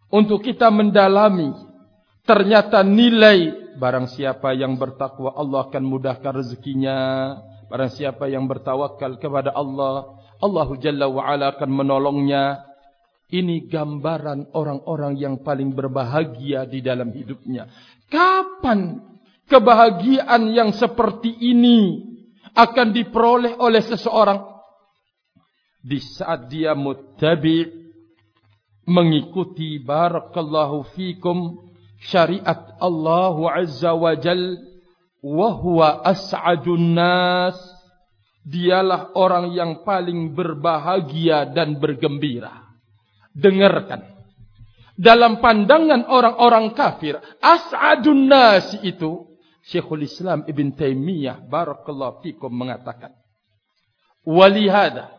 A: untuk kita mendalami ternyata nilai Barang siapa yang bertakwa Allah akan mudahkan rezekinya. Barang siapa yang bertawakal kepada Allah, Allah Jalla wa'ala akan menolongnya. Ini gambaran orang-orang yang paling berbahagia di dalam hidupnya. Kapan kebahagiaan yang seperti ini akan diperoleh oleh seseorang? Di saat dia mutabi' mengikuti barakallahu fikum syariat Allah Azza wa Jal wa huwa as'adun nas dialah orang yang paling berbahagia dan bergembira dengarkan. Dalam pandangan orang-orang kafir as'adun nas itu Syekhul Islam Ibn Taimiyah barakallahu fikum mengatakan walihada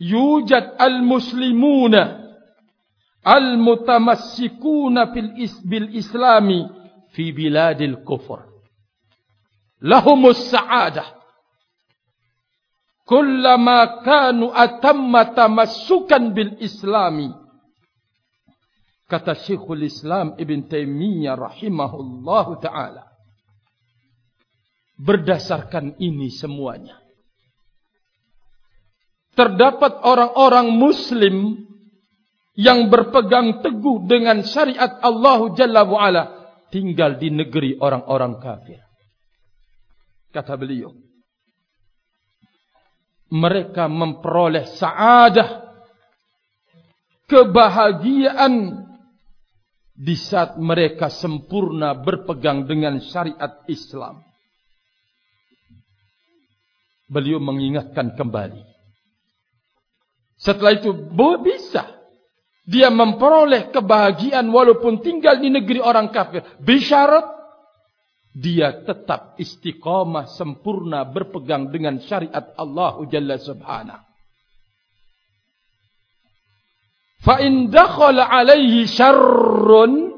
A: yujad al-muslimuna al-mutamassikuna isbil islami fi biladil kufur. Lahumus sa'adah kullama kanu atamma tamassukan bil islami kata Syekhul Islam Ibn Taimiyah rahimahullahu taala berdasarkan ini semuanya terdapat orang-orang muslim yang berpegang teguh dengan syariat Allah Jalla wa'ala tinggal di negeri orang-orang kafir. Kata beliau. Mereka memperoleh saadah kebahagiaan di saat mereka sempurna berpegang dengan syariat Islam. Beliau mengingatkan kembali. Setelah itu, bisa dia memperoleh kebahagiaan walaupun tinggal di negeri orang kafir. Bisyarat dia tetap istiqamah sempurna berpegang dengan syariat Allah Jalla Subhanahu. Fa in dakhala alaihi syarrun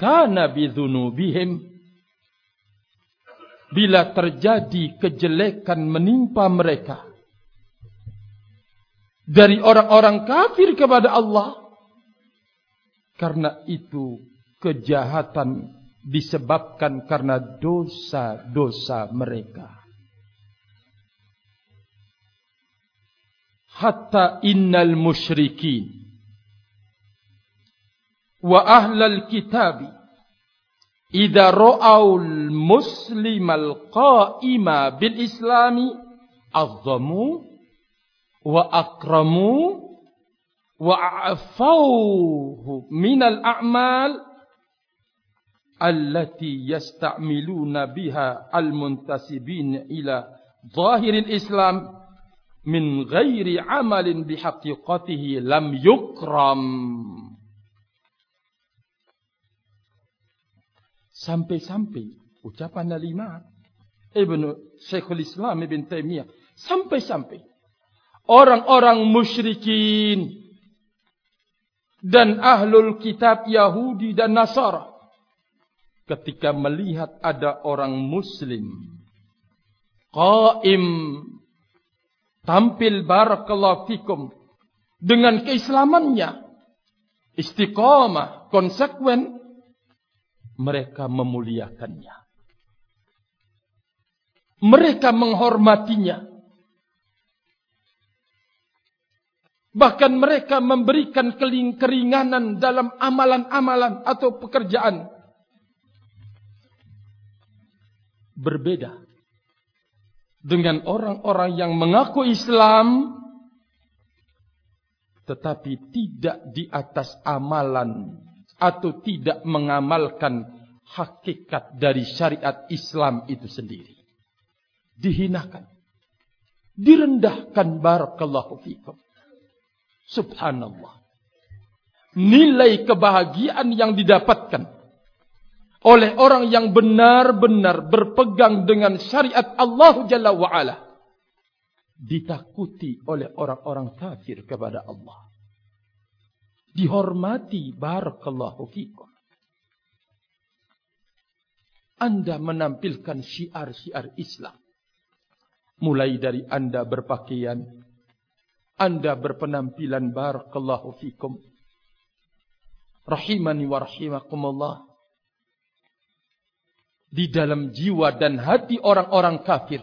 A: kana bidzunubihim bila terjadi kejelekan menimpa mereka dari orang-orang kafir kepada Allah. Karena itu kejahatan disebabkan karena dosa-dosa mereka. Hatta innal musyrikin wa ahlal kitabi idza ra'aul muslimal qa'ima bil islami azzamu wa akramu wa afawhu min al a'mal allati yasta'miluna biha al muntasibin ila zahir al islam min ghairi amalin bihaqiqatihi lam yukram. Sampai-sampai ucapan lima Ibnu Syekhul Islam Ibn Taimiyah sampai-sampai orang-orang musyrikin dan ahlul kitab Yahudi dan Nasara ketika melihat ada orang muslim qaim tampil barakallahu fikum dengan keislamannya istiqamah konsekuen mereka memuliakannya mereka menghormatinya Bahkan mereka memberikan keringanan dalam amalan-amalan atau pekerjaan. Berbeda. Dengan orang-orang yang mengaku Islam. Tetapi tidak di atas amalan. Atau tidak mengamalkan hakikat dari syariat Islam itu sendiri. Dihinakan. Direndahkan barakallahu fikum. Subhanallah. Nilai kebahagiaan yang didapatkan oleh orang yang benar-benar berpegang dengan syariat Allah Jalla wa'ala. Ditakuti oleh orang-orang kafir kepada Allah. Dihormati barakallahu fikum. Anda menampilkan syiar-syiar Islam. Mulai dari anda berpakaian, anda berpenampilan barakallahu fikum. Rahimani wa rahimakumullah. Di dalam jiwa dan hati orang-orang kafir.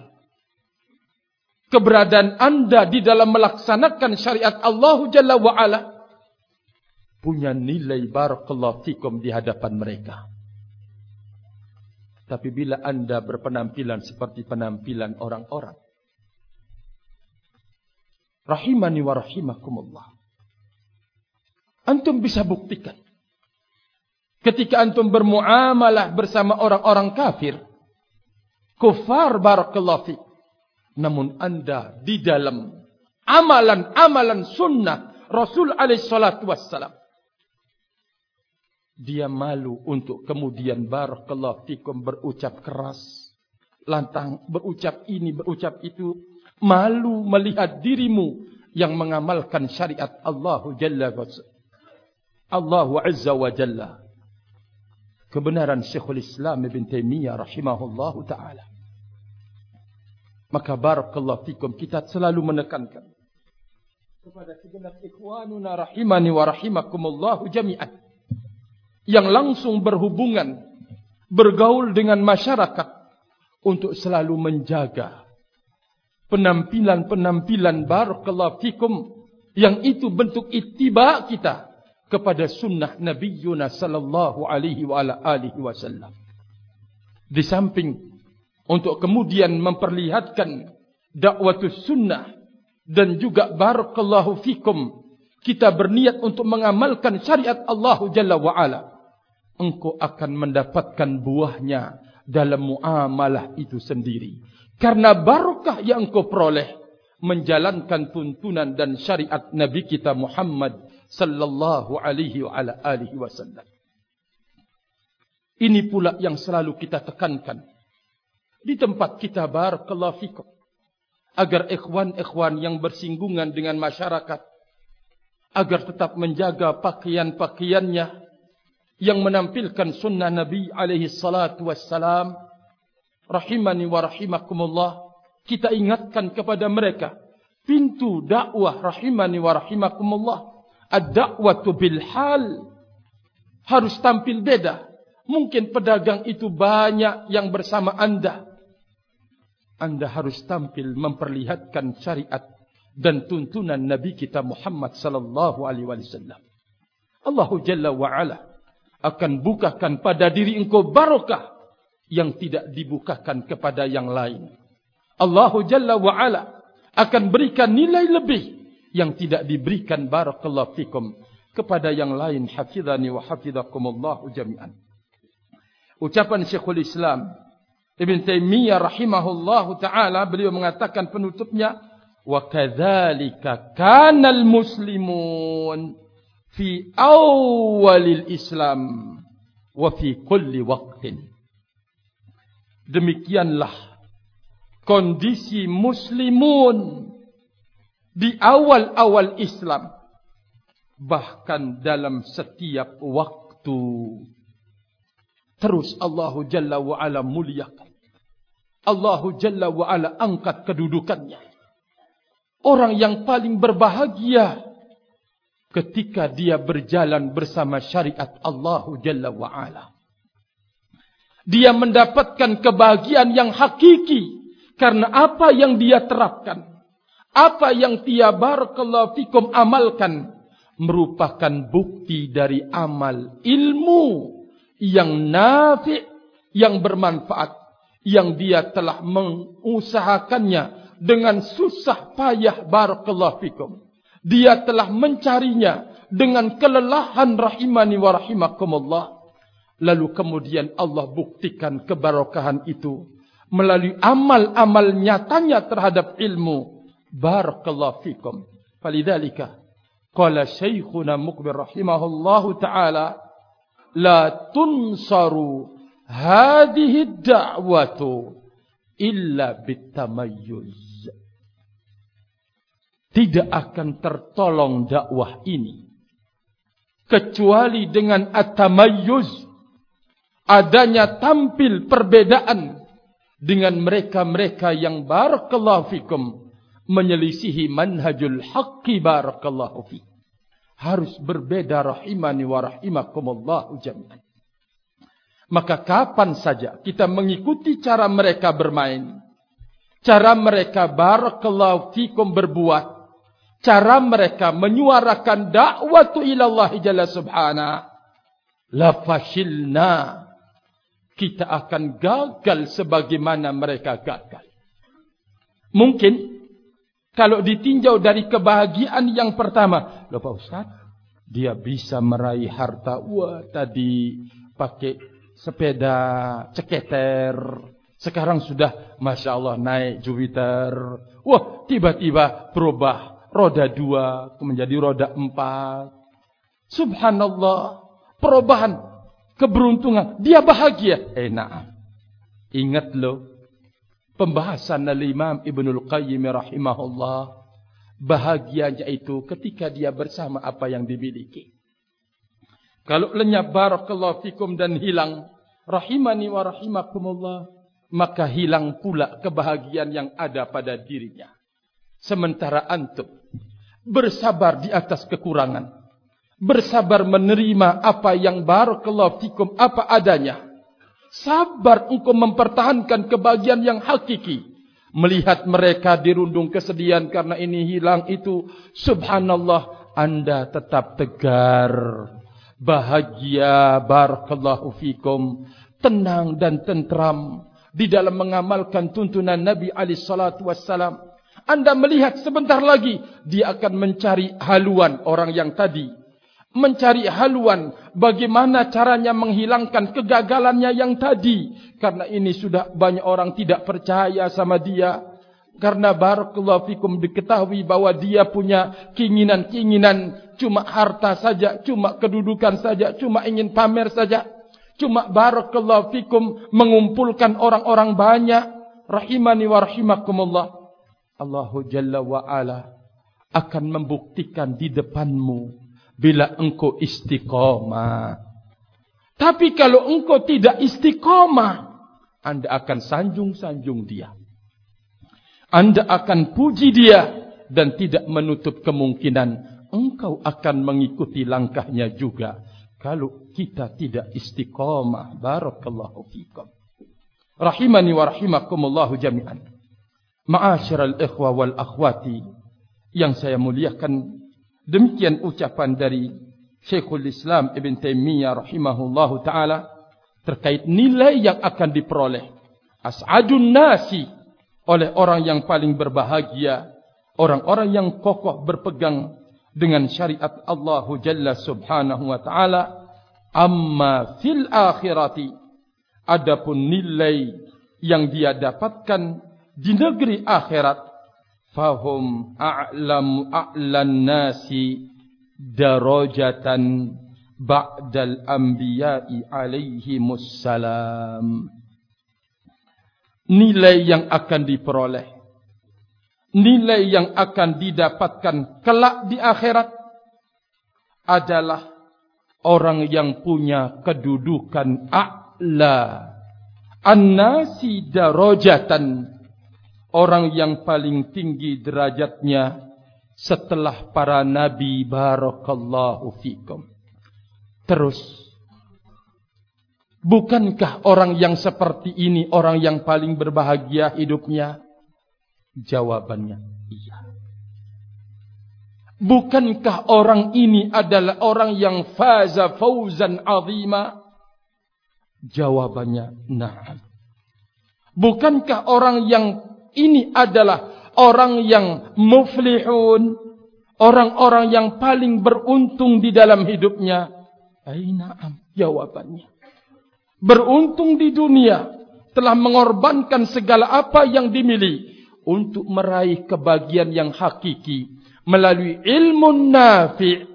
A: Keberadaan anda di dalam melaksanakan syariat Allah Jalla wa'ala. Punya nilai barakallahu fikum di hadapan mereka. Tapi bila anda berpenampilan seperti penampilan orang-orang. Rahimani wa rahimakumullah. Antum bisa buktikan. Ketika antum bermuamalah bersama orang-orang kafir. Kufar barakallahu fiqh. Namun anda di dalam amalan-amalan sunnah Rasul alaihi salatu wassalam. Dia malu untuk kemudian barakallahu fikum berucap keras. Lantang berucap ini, berucap itu malu melihat dirimu yang mengamalkan syariat Allah Jalla wa Allah Azza wa Jalla. Kebenaran Syekhul Islam Ibn Taymiyah rahimahullah ta'ala. Maka barakallahu fikum kita selalu menekankan kepada segenap ikhwanuna rahimani wa rahimakumullah jami'an yang langsung berhubungan bergaul dengan masyarakat untuk selalu menjaga penampilan-penampilan barakallahu fikum yang itu bentuk ittiba kita kepada sunnah Nabi sallallahu alaihi wasallam. Di samping untuk kemudian memperlihatkan dakwah sunnah dan juga barakallahu fikum kita berniat untuk mengamalkan syariat Allah Jalla wa ala engkau akan mendapatkan buahnya dalam muamalah itu sendiri karena barokah yang kau peroleh menjalankan tuntunan dan syariat Nabi kita Muhammad sallallahu alaihi wa ala alihi wasallam. Ini pula yang selalu kita tekankan di tempat kita barakallahu fikum agar ikhwan-ikhwan yang bersinggungan dengan masyarakat agar tetap menjaga pakaian-pakaiannya yang menampilkan sunnah Nabi alaihi salatu wassalam rahimani wa rahimakumullah kita ingatkan kepada mereka pintu dakwah rahimani wa rahimakumullah ad-da'watu bil hal harus tampil beda. Mungkin pedagang itu banyak yang bersama anda. Anda harus tampil memperlihatkan syariat dan tuntunan nabi kita Muhammad sallallahu alaihi wasallam. Allah jalla wa ala akan bukakan pada diri engkau barokah yang tidak dibukakan kepada yang lain. Allah Jalla wa Ala akan berikan nilai lebih yang tidak diberikan barakallahu fikum kepada yang lain hafizani wa hafizakumullah jami'an. Ucapan Syekhul Islam Ibn Taymiyah rahimahullahu taala beliau mengatakan penutupnya wa kadzalika kanal muslimun fi awwalil islam wa fi kulli waqtin demikianlah kondisi muslimun di awal-awal Islam bahkan dalam setiap waktu. Terus Allah Jalla wa Ala muliakan. Allah Jalla wa Ala angkat kedudukannya. Orang yang paling berbahagia ketika dia berjalan bersama syariat Allah Jalla wa Ala. Dia mendapatkan kebahagiaan yang hakiki karena apa yang dia terapkan apa yang dia barakallahu fikum amalkan merupakan bukti dari amal ilmu yang nafi' yang bermanfaat yang dia telah mengusahakannya dengan susah payah barakallahu dia telah mencarinya dengan kelelahan rahimani wa rahimakumullah. Lalu kemudian Allah buktikan keberkahan itu melalui amal-amal nyatanya terhadap ilmu barakallahu fikum. Falidhalika qala syekhuna mukbir rahimahullahu taala la tunsaru hadhihi da'watu illa bitamayyuz tidak akan tertolong dakwah ini kecuali dengan atamayyuz adanya tampil perbedaan dengan mereka-mereka yang barakallahu fikum menyelisihi manhajul haqqi barakallahu fi harus berbeda rahimani wa rahimakumullah jami'an maka kapan saja kita mengikuti cara mereka bermain cara mereka barakallahu fikum berbuat cara mereka menyuarakan dakwah ila Allah jalla subhana la fashilna kita akan gagal sebagaimana mereka gagal. Mungkin kalau ditinjau dari kebahagiaan yang pertama, loh Pak Ustaz, dia bisa meraih harta. Wah, tadi pakai sepeda ceketer, sekarang sudah Masya Allah naik Jupiter. Wah, tiba-tiba berubah roda dua menjadi roda empat. Subhanallah, perubahan keberuntungan, dia bahagia. Eh, nah. Ingat lo, pembahasan al-Imam Ibnul Qayyim rahimahullah, bahagianya itu ketika dia bersama apa yang dimiliki. Kalau lenyap barakallahu fikum dan hilang, rahimani wa rahimakumullah, maka hilang pula kebahagiaan yang ada pada dirinya. Sementara antum bersabar di atas kekurangan, bersabar menerima apa yang barakallahu fikum apa adanya sabar engkau mempertahankan kebahagiaan yang hakiki. Melihat mereka dirundung kesedihan karena ini hilang itu subhanallah anda tetap tegar. Bahagia barakallahu fikum. Tenang dan tentram di dalam mengamalkan tuntunan Nabi wassalam. Anda melihat sebentar lagi dia akan mencari haluan orang yang tadi mencari haluan bagaimana caranya menghilangkan kegagalannya yang tadi. Karena ini sudah banyak orang tidak percaya sama dia. Karena barakallahu fikum diketahui bahwa dia punya keinginan-keinginan. Cuma harta saja cuma kedudukan saja cuma ingin pamer saja. Cuma barakallahu fikum mengumpulkan orang-orang banyak. Rahimani wa rahimakumullah. Allahu jalla wa ala akan membuktikan di depanmu bila engkau istiqamah. Tapi kalau engkau tidak istiqamah, anda akan sanjung-sanjung dia. Anda akan puji dia dan tidak menutup kemungkinan engkau akan mengikuti langkahnya juga. Kalau kita tidak istiqamah, barakallahu fikum. Rahimani wa rahimakumullahu jami'an. Ma'asyiral ikhwa wal akhwati yang saya muliakan Demikian ucapan dari Syekhul Islam Ibn Taymiyah rahimahullahu taala terkait nilai yang akan diperoleh as'adun nasi oleh orang yang paling berbahagia orang-orang yang kokoh berpegang dengan syariat Allah Jalla Subhanahu wa taala. Amma fil akhirati adapun nilai yang dia dapatkan di negeri akhirat fahum a'lam a'lan nasi darajatan ba'dal anbiya'i alaihi musallam nilai yang akan diperoleh. Nilai yang akan didapatkan kelak di akhirat adalah orang yang punya kedudukan a'la. An-nasi darajatan orang yang paling tinggi derajatnya setelah para nabi barakallahu fikum terus bukankah orang yang seperti ini orang yang paling berbahagia hidupnya jawabannya iya Bukankah orang ini adalah orang yang faza fauzan azima? Jawabannya, na'am. Bukankah orang yang ini adalah orang yang muflihun? Orang-orang yang paling beruntung di dalam hidupnya? Ay, na'am. Jawabannya. Beruntung di dunia. Telah mengorbankan segala apa yang dimiliki. Untuk meraih kebahagiaan yang hakiki melalui ilmu nafi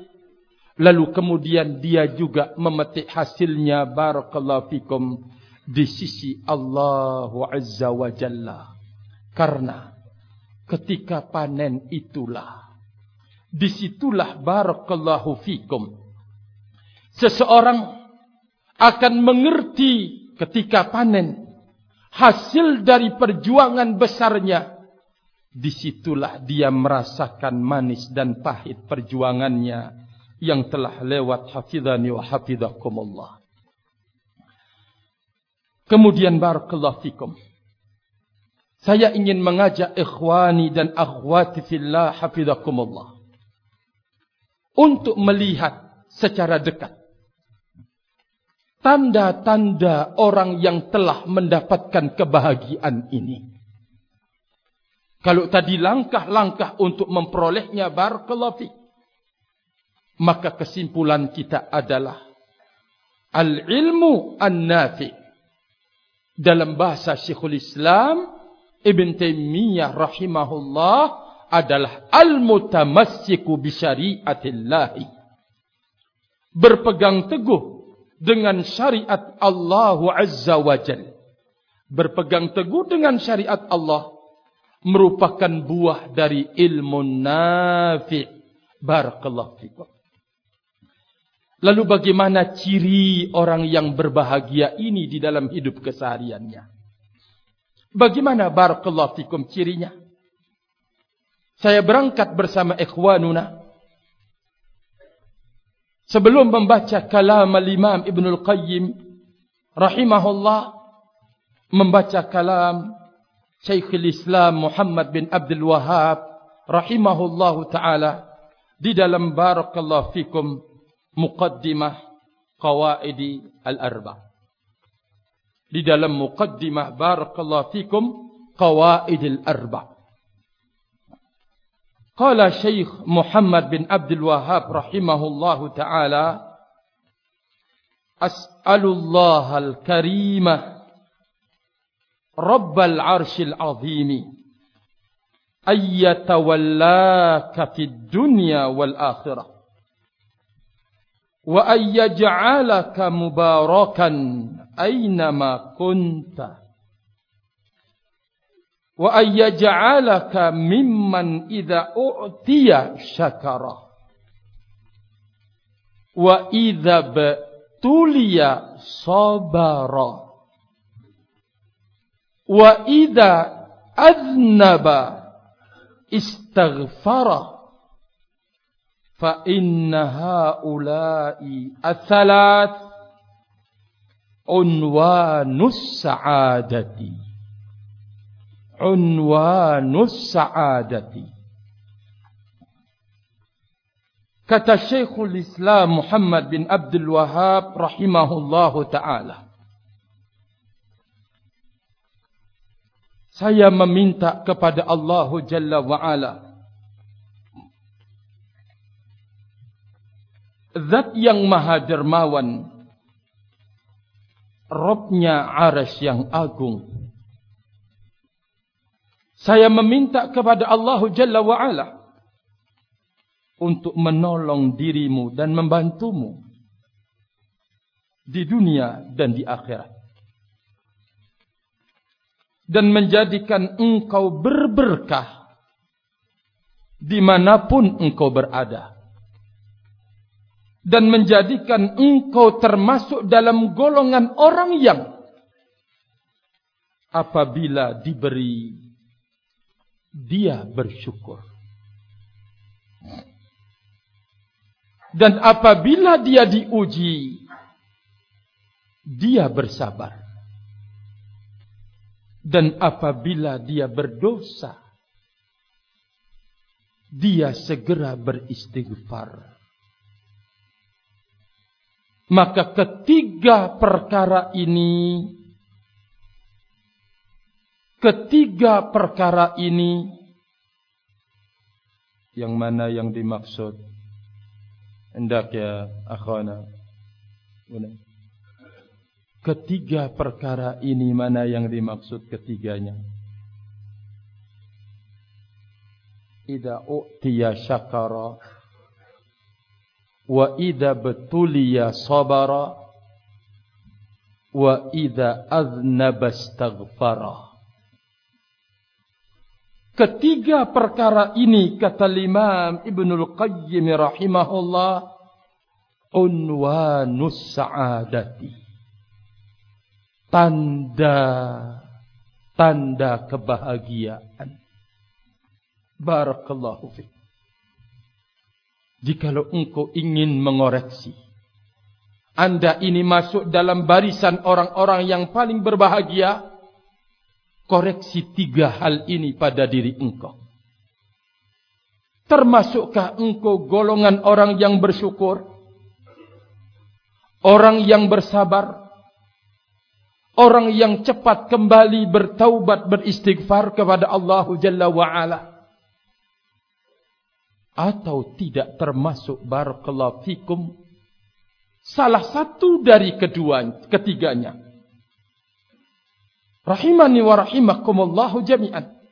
A: lalu kemudian dia juga memetik hasilnya barakallahu fikum di sisi Allah azza wa jalla karena ketika panen itulah disitulah barakallahu fikum seseorang akan mengerti ketika panen hasil dari perjuangan besarnya disitulah dia merasakan manis dan pahit perjuangannya yang telah lewat hafidhani wa hafidhakumullah. Kemudian barakallahu fikum. Saya ingin mengajak ikhwani dan akhwati fillah hafidhakumullah. Untuk melihat secara dekat. Tanda-tanda orang yang telah mendapatkan kebahagiaan ini. Kalau tadi langkah-langkah untuk memperolehnya barakallahu Maka kesimpulan kita adalah al-ilmu an-nafi. Dalam bahasa Syekhul Islam Ibn Taymiyah rahimahullah adalah al-mutamassiku bi syariatillah. Berpegang teguh dengan syariat Allah Azza wa Jalla. Berpegang teguh dengan syariat Allah merupakan buah dari ilmu nafi. Barakallahu fikum. Lalu bagaimana ciri orang yang berbahagia ini di dalam hidup kesehariannya? Bagaimana barakallahu fikum cirinya? Saya berangkat bersama ikhwanuna. Sebelum membaca kalam al-imam Ibn al-Qayyim. Rahimahullah. Membaca kalam Syekhul Islam Muhammad bin Abdul Wahab rahimahullahu taala di dalam barakallahu fikum muqaddimah qawaidi al-arba. لذا لم مقدمة بارك الله فيكم قوائد الأربع. قال شيخ محمد بن عبد الوهاب رحمه الله تعالى أسأل الله الكريم رب العرش العظيم أن يتولاك في الدنيا والآخرة. وأن يجعلك مباركا أينما كنت. وأن يجعلك ممن إذا أعطي شكر. وإذا ابتلي صبر idza aznaba istaghfara fa inna haula'i athalat unwanus sa'adati. Unwanus sa'adati. Kata Syekhul Islam Muhammad bin Abdul Wahhab rahimahullahu taala. Saya meminta kepada Allah Jalla wa'ala Zat yang maha dermawan. Robnya aras yang agung. Saya meminta kepada Allah Jalla wa'ala Untuk menolong dirimu dan membantumu Di dunia dan di akhirat. Dan menjadikan engkau berberkah dimanapun engkau berada dan menjadikan engkau termasuk dalam golongan orang yang apabila diberi dia bersyukur dan apabila dia diuji dia bersabar dan apabila dia berdosa dia segera beristighfar. Maka ketiga perkara ini ketiga perkara ini yang mana yang dimaksud? Hendak ya akhwana? Ketiga perkara ini mana yang dimaksud ketiganya? Ida u'tiya syakara Wa ida betuliya sabara Wa ida aznaba staghfara. Ketiga perkara ini kata Imam Ibnul Qayyim rahimahullah unwanus sa'adati. Tanda tanda kebahagiaan. Barakallahu fi. Jikalau engkau ingin mengoreksi. Anda ini masuk dalam barisan orang-orang yang paling berbahagia. Koreksi tiga hal ini pada diri engkau. Termasukkah engkau golongan orang yang bersyukur? Orang yang bersabar? Orang yang cepat kembali bertaubat beristighfar kepada Allah Jalla wa'ala? Atau tidak termasuk barakallahu fikum salah satu dari kedua ketiganya. Rahimani wa rahimakumullahu jami'an.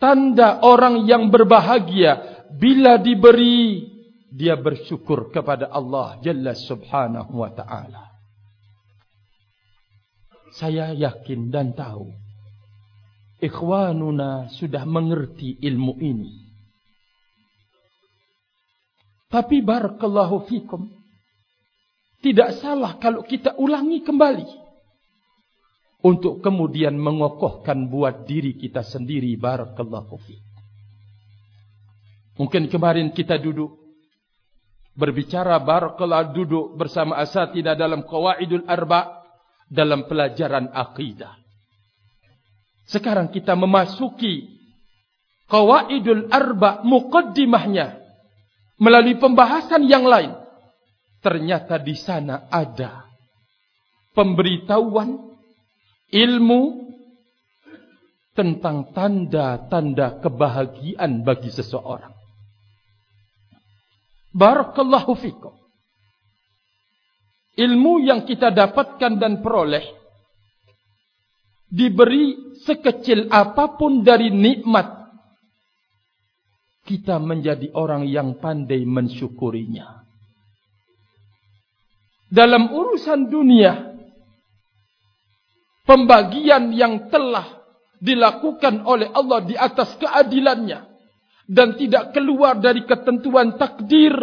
A: Tanda orang yang berbahagia bila diberi dia bersyukur kepada Allah jalla subhanahu wa ta'ala. Saya yakin dan tahu ikhwanuna sudah mengerti ilmu ini tapi barakallahu fikum. Tidak salah kalau kita ulangi kembali. Untuk kemudian mengokohkan buat diri kita sendiri. Barakallahu fikum. Mungkin kemarin kita duduk. Berbicara barakallahu duduk bersama asatidah dalam kawaidul arba' dalam pelajaran akidah. Sekarang kita memasuki kawaidul arba' muqaddimahnya melalui pembahasan yang lain ternyata di sana ada pemberitahuan ilmu tentang tanda-tanda kebahagiaan bagi seseorang. Barakallahu fikum. Ilmu yang kita dapatkan dan peroleh diberi sekecil apapun dari nikmat kita menjadi orang yang pandai mensyukurinya. Dalam urusan dunia, pembagian yang telah dilakukan oleh Allah di atas keadilannya dan tidak keluar dari ketentuan takdir,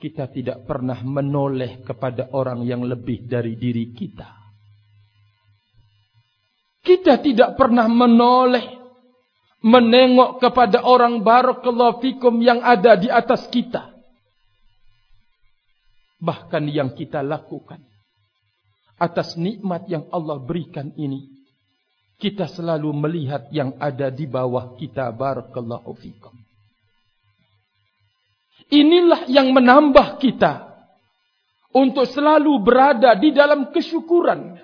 A: kita tidak pernah menoleh kepada orang yang lebih dari diri kita. Kita tidak pernah menoleh menengok kepada orang barakallahu fikum yang ada di atas kita. Bahkan yang kita lakukan atas nikmat yang Allah berikan ini, kita selalu melihat yang ada di bawah kita barakallahu fikum. Inilah yang menambah kita untuk selalu berada di dalam kesyukuran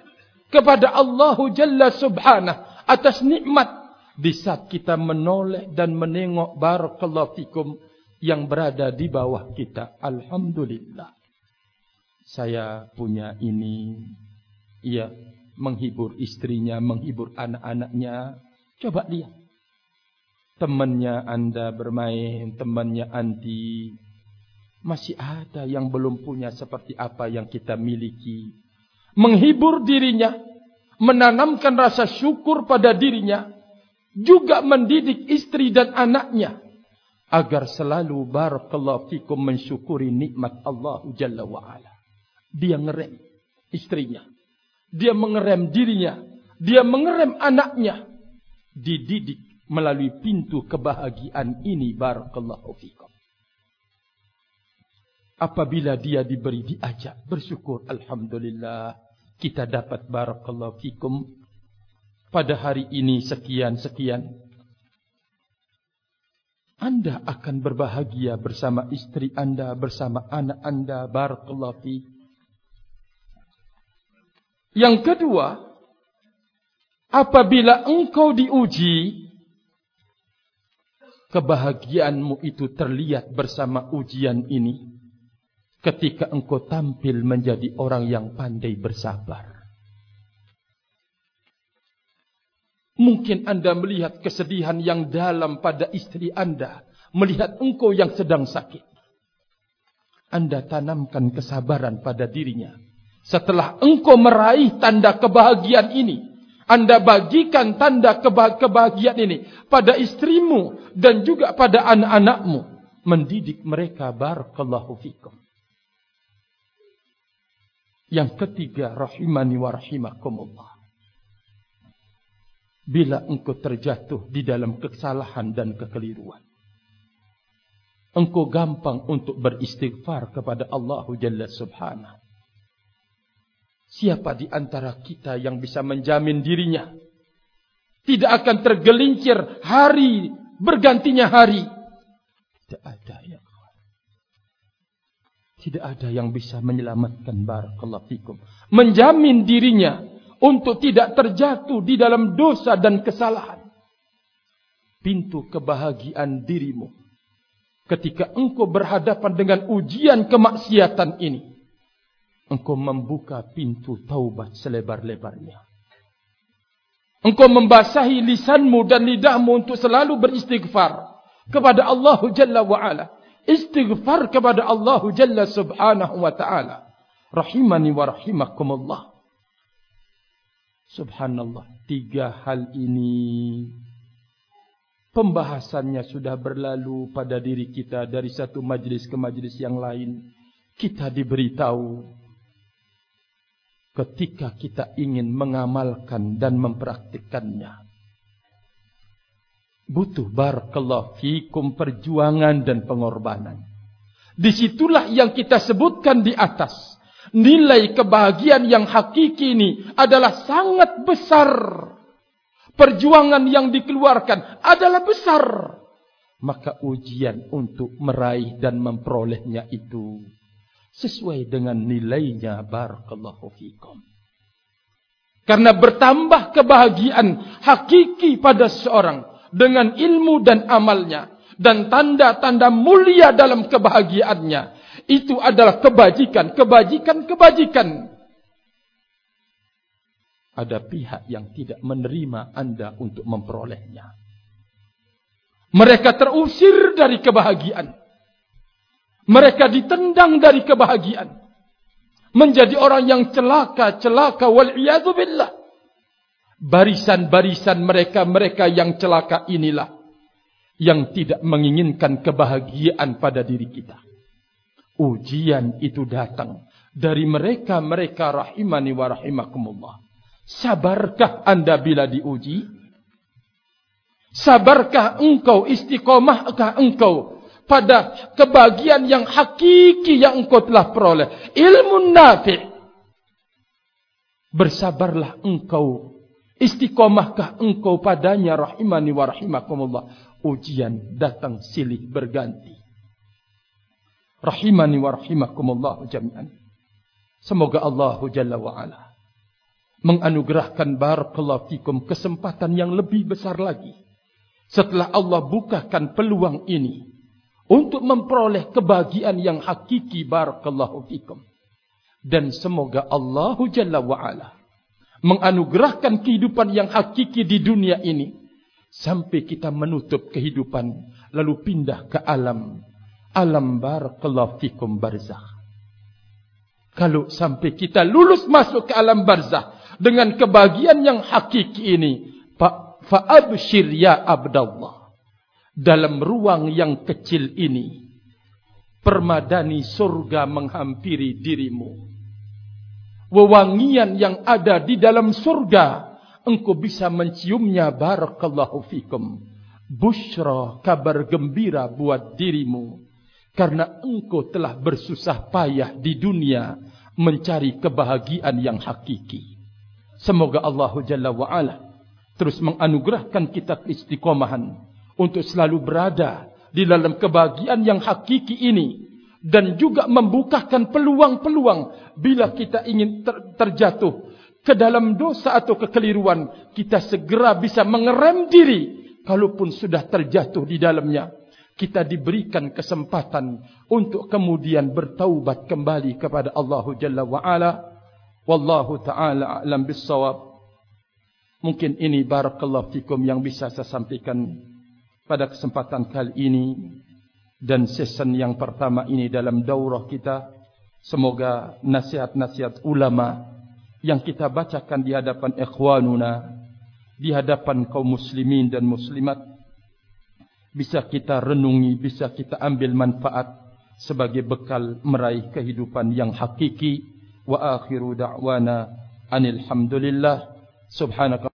A: kepada Allah Jalla Subhanahu atas nikmat di saat kita menoleh dan menengok barakallahu fikum yang berada di bawah kita. Alhamdulillah. Saya punya ini ia menghibur istrinya menghibur anak-anaknya. Coba lihat. Temannya anda bermain temannya anti. Masih ada yang belum punya seperti apa yang kita miliki. Menghibur dirinya menanamkan rasa syukur pada dirinya juga mendidik istri dan anaknya agar selalu barakallahu fikum mensyukuri nikmat Allah Jalla wa ala. Dia ngerem istrinya. Dia mengerem dirinya. Dia mengerem anaknya. Dididik melalui pintu kebahagiaan ini barakallahu fikum. Apabila dia diberi diajak bersyukur alhamdulillah kita dapat barakallahu fikum pada hari ini sekian-sekian. anda akan berbahagia bersama istri anda, bersama anak anda. Barakallahu fi. Yang kedua, apabila engkau diuji, kebahagiaanmu itu terlihat bersama ujian ini. Ketika engkau tampil menjadi orang yang pandai bersabar. Mungkin anda melihat kesedihan yang dalam pada istri anda. Melihat engkau yang sedang sakit. Anda tanamkan kesabaran pada dirinya. Setelah engkau meraih tanda kebahagiaan ini. Anda bagikan tanda kebahagiaan ini pada istrimu dan juga pada anak-anakmu. Mendidik mereka barakallahu fikum. Yang ketiga rahimani wa rahimakumullah bila engkau terjatuh di dalam kesalahan dan kekeliruan. Engkau gampang untuk beristighfar kepada Allah Jalla Subhanahu. Siapa di antara kita yang bisa menjamin dirinya tidak akan tergelincir hari bergantinya hari? Tidak ada ya Tidak ada yang bisa menyelamatkan barakallahu fikum. Menjamin dirinya untuk tidak terjatuh di dalam dosa dan kesalahan. Pintu kebahagiaan dirimu ketika engkau berhadapan dengan ujian kemaksiatan ini. Engkau membuka pintu taubat selebar-lebarnya. Engkau membasahi lisanmu dan lidahmu untuk selalu beristighfar kepada Allah Jalla wa'ala. Istighfar kepada Allah Jalla subhanahu wa ta'ala. Rahimani wa rahimakumullah. Subhanallah, tiga hal ini pembahasannya sudah berlalu pada diri kita dari satu majlis ke majlis yang lain. Kita diberitahu ketika kita ingin mengamalkan dan mempraktikkannya. Butuh barakallahu fikum perjuangan dan pengorbanan. Disitulah yang kita sebutkan di atas nilai kebahagiaan yang hakiki ini adalah sangat besar. Perjuangan yang dikeluarkan adalah besar. Maka ujian untuk meraih dan memperolehnya itu sesuai dengan nilainya barakallahu fikum. Karena bertambah kebahagiaan hakiki pada seorang dengan ilmu dan amalnya dan tanda-tanda mulia dalam kebahagiaannya itu adalah kebajikan, kebajikan, kebajikan. Ada pihak yang tidak menerima anda untuk memperolehnya. Mereka terusir dari kebahagiaan. Mereka ditendang dari kebahagiaan. Menjadi orang yang celaka, celaka, wal'iyadzubillah. Barisan-barisan mereka-mereka yang celaka inilah. Yang tidak menginginkan kebahagiaan pada diri kita ujian itu datang dari mereka-mereka rahimani wa rahimakumullah. Sabarkah anda bila diuji? Sabarkah engkau istiqomahkah engkau pada kebahagiaan yang hakiki yang engkau telah peroleh? Ilmu nafi' Bersabarlah engkau Istiqomahkah engkau padanya rahimani wa rahimakumullah Ujian datang silih berganti rahimani wa rahimakumullah jami'an. Semoga Allah Jalla wa ala menganugerahkan barakallahu fikum kesempatan yang lebih besar lagi setelah Allah bukakan peluang ini untuk memperoleh kebahagiaan yang hakiki barakallahu fikum dan semoga Allah Jalla wa ala menganugerahkan kehidupan yang hakiki di dunia ini sampai kita menutup kehidupan lalu pindah ke alam alam barakallahu fikum barzakh. Kalau sampai kita lulus masuk ke alam barzakh dengan kebahagiaan yang hakiki ini, fa abshir ya abdallah. Dalam ruang yang kecil ini, permadani surga menghampiri dirimu. Wewangian yang ada di dalam surga, engkau bisa menciumnya barakallahu fikum. Bushra kabar gembira buat dirimu karena engkau telah bersusah payah di dunia mencari kebahagiaan yang hakiki. Semoga Allah Jalla wa'ala terus menganugerahkan kita istiqomahan untuk selalu berada di dalam kebahagiaan yang hakiki ini dan juga membukakan peluang-peluang bila kita ingin ter terjatuh ke dalam dosa atau kekeliruan kita segera bisa mengerem diri kalaupun sudah terjatuh di dalamnya kita diberikan kesempatan untuk kemudian bertaubat kembali kepada Allah Jalla wa Ala. Wallahu taala alam bissawab. Mungkin ini barakallahu fikum yang bisa saya sampaikan pada kesempatan kali ini dan season yang pertama ini dalam daurah kita. Semoga nasihat-nasihat ulama yang kita bacakan di hadapan ikhwanuna di hadapan kaum muslimin dan muslimat bisa kita renungi bisa kita ambil manfaat sebagai bekal meraih kehidupan yang hakiki. Wa akhiru da'wana anil hamdulillah subhanaka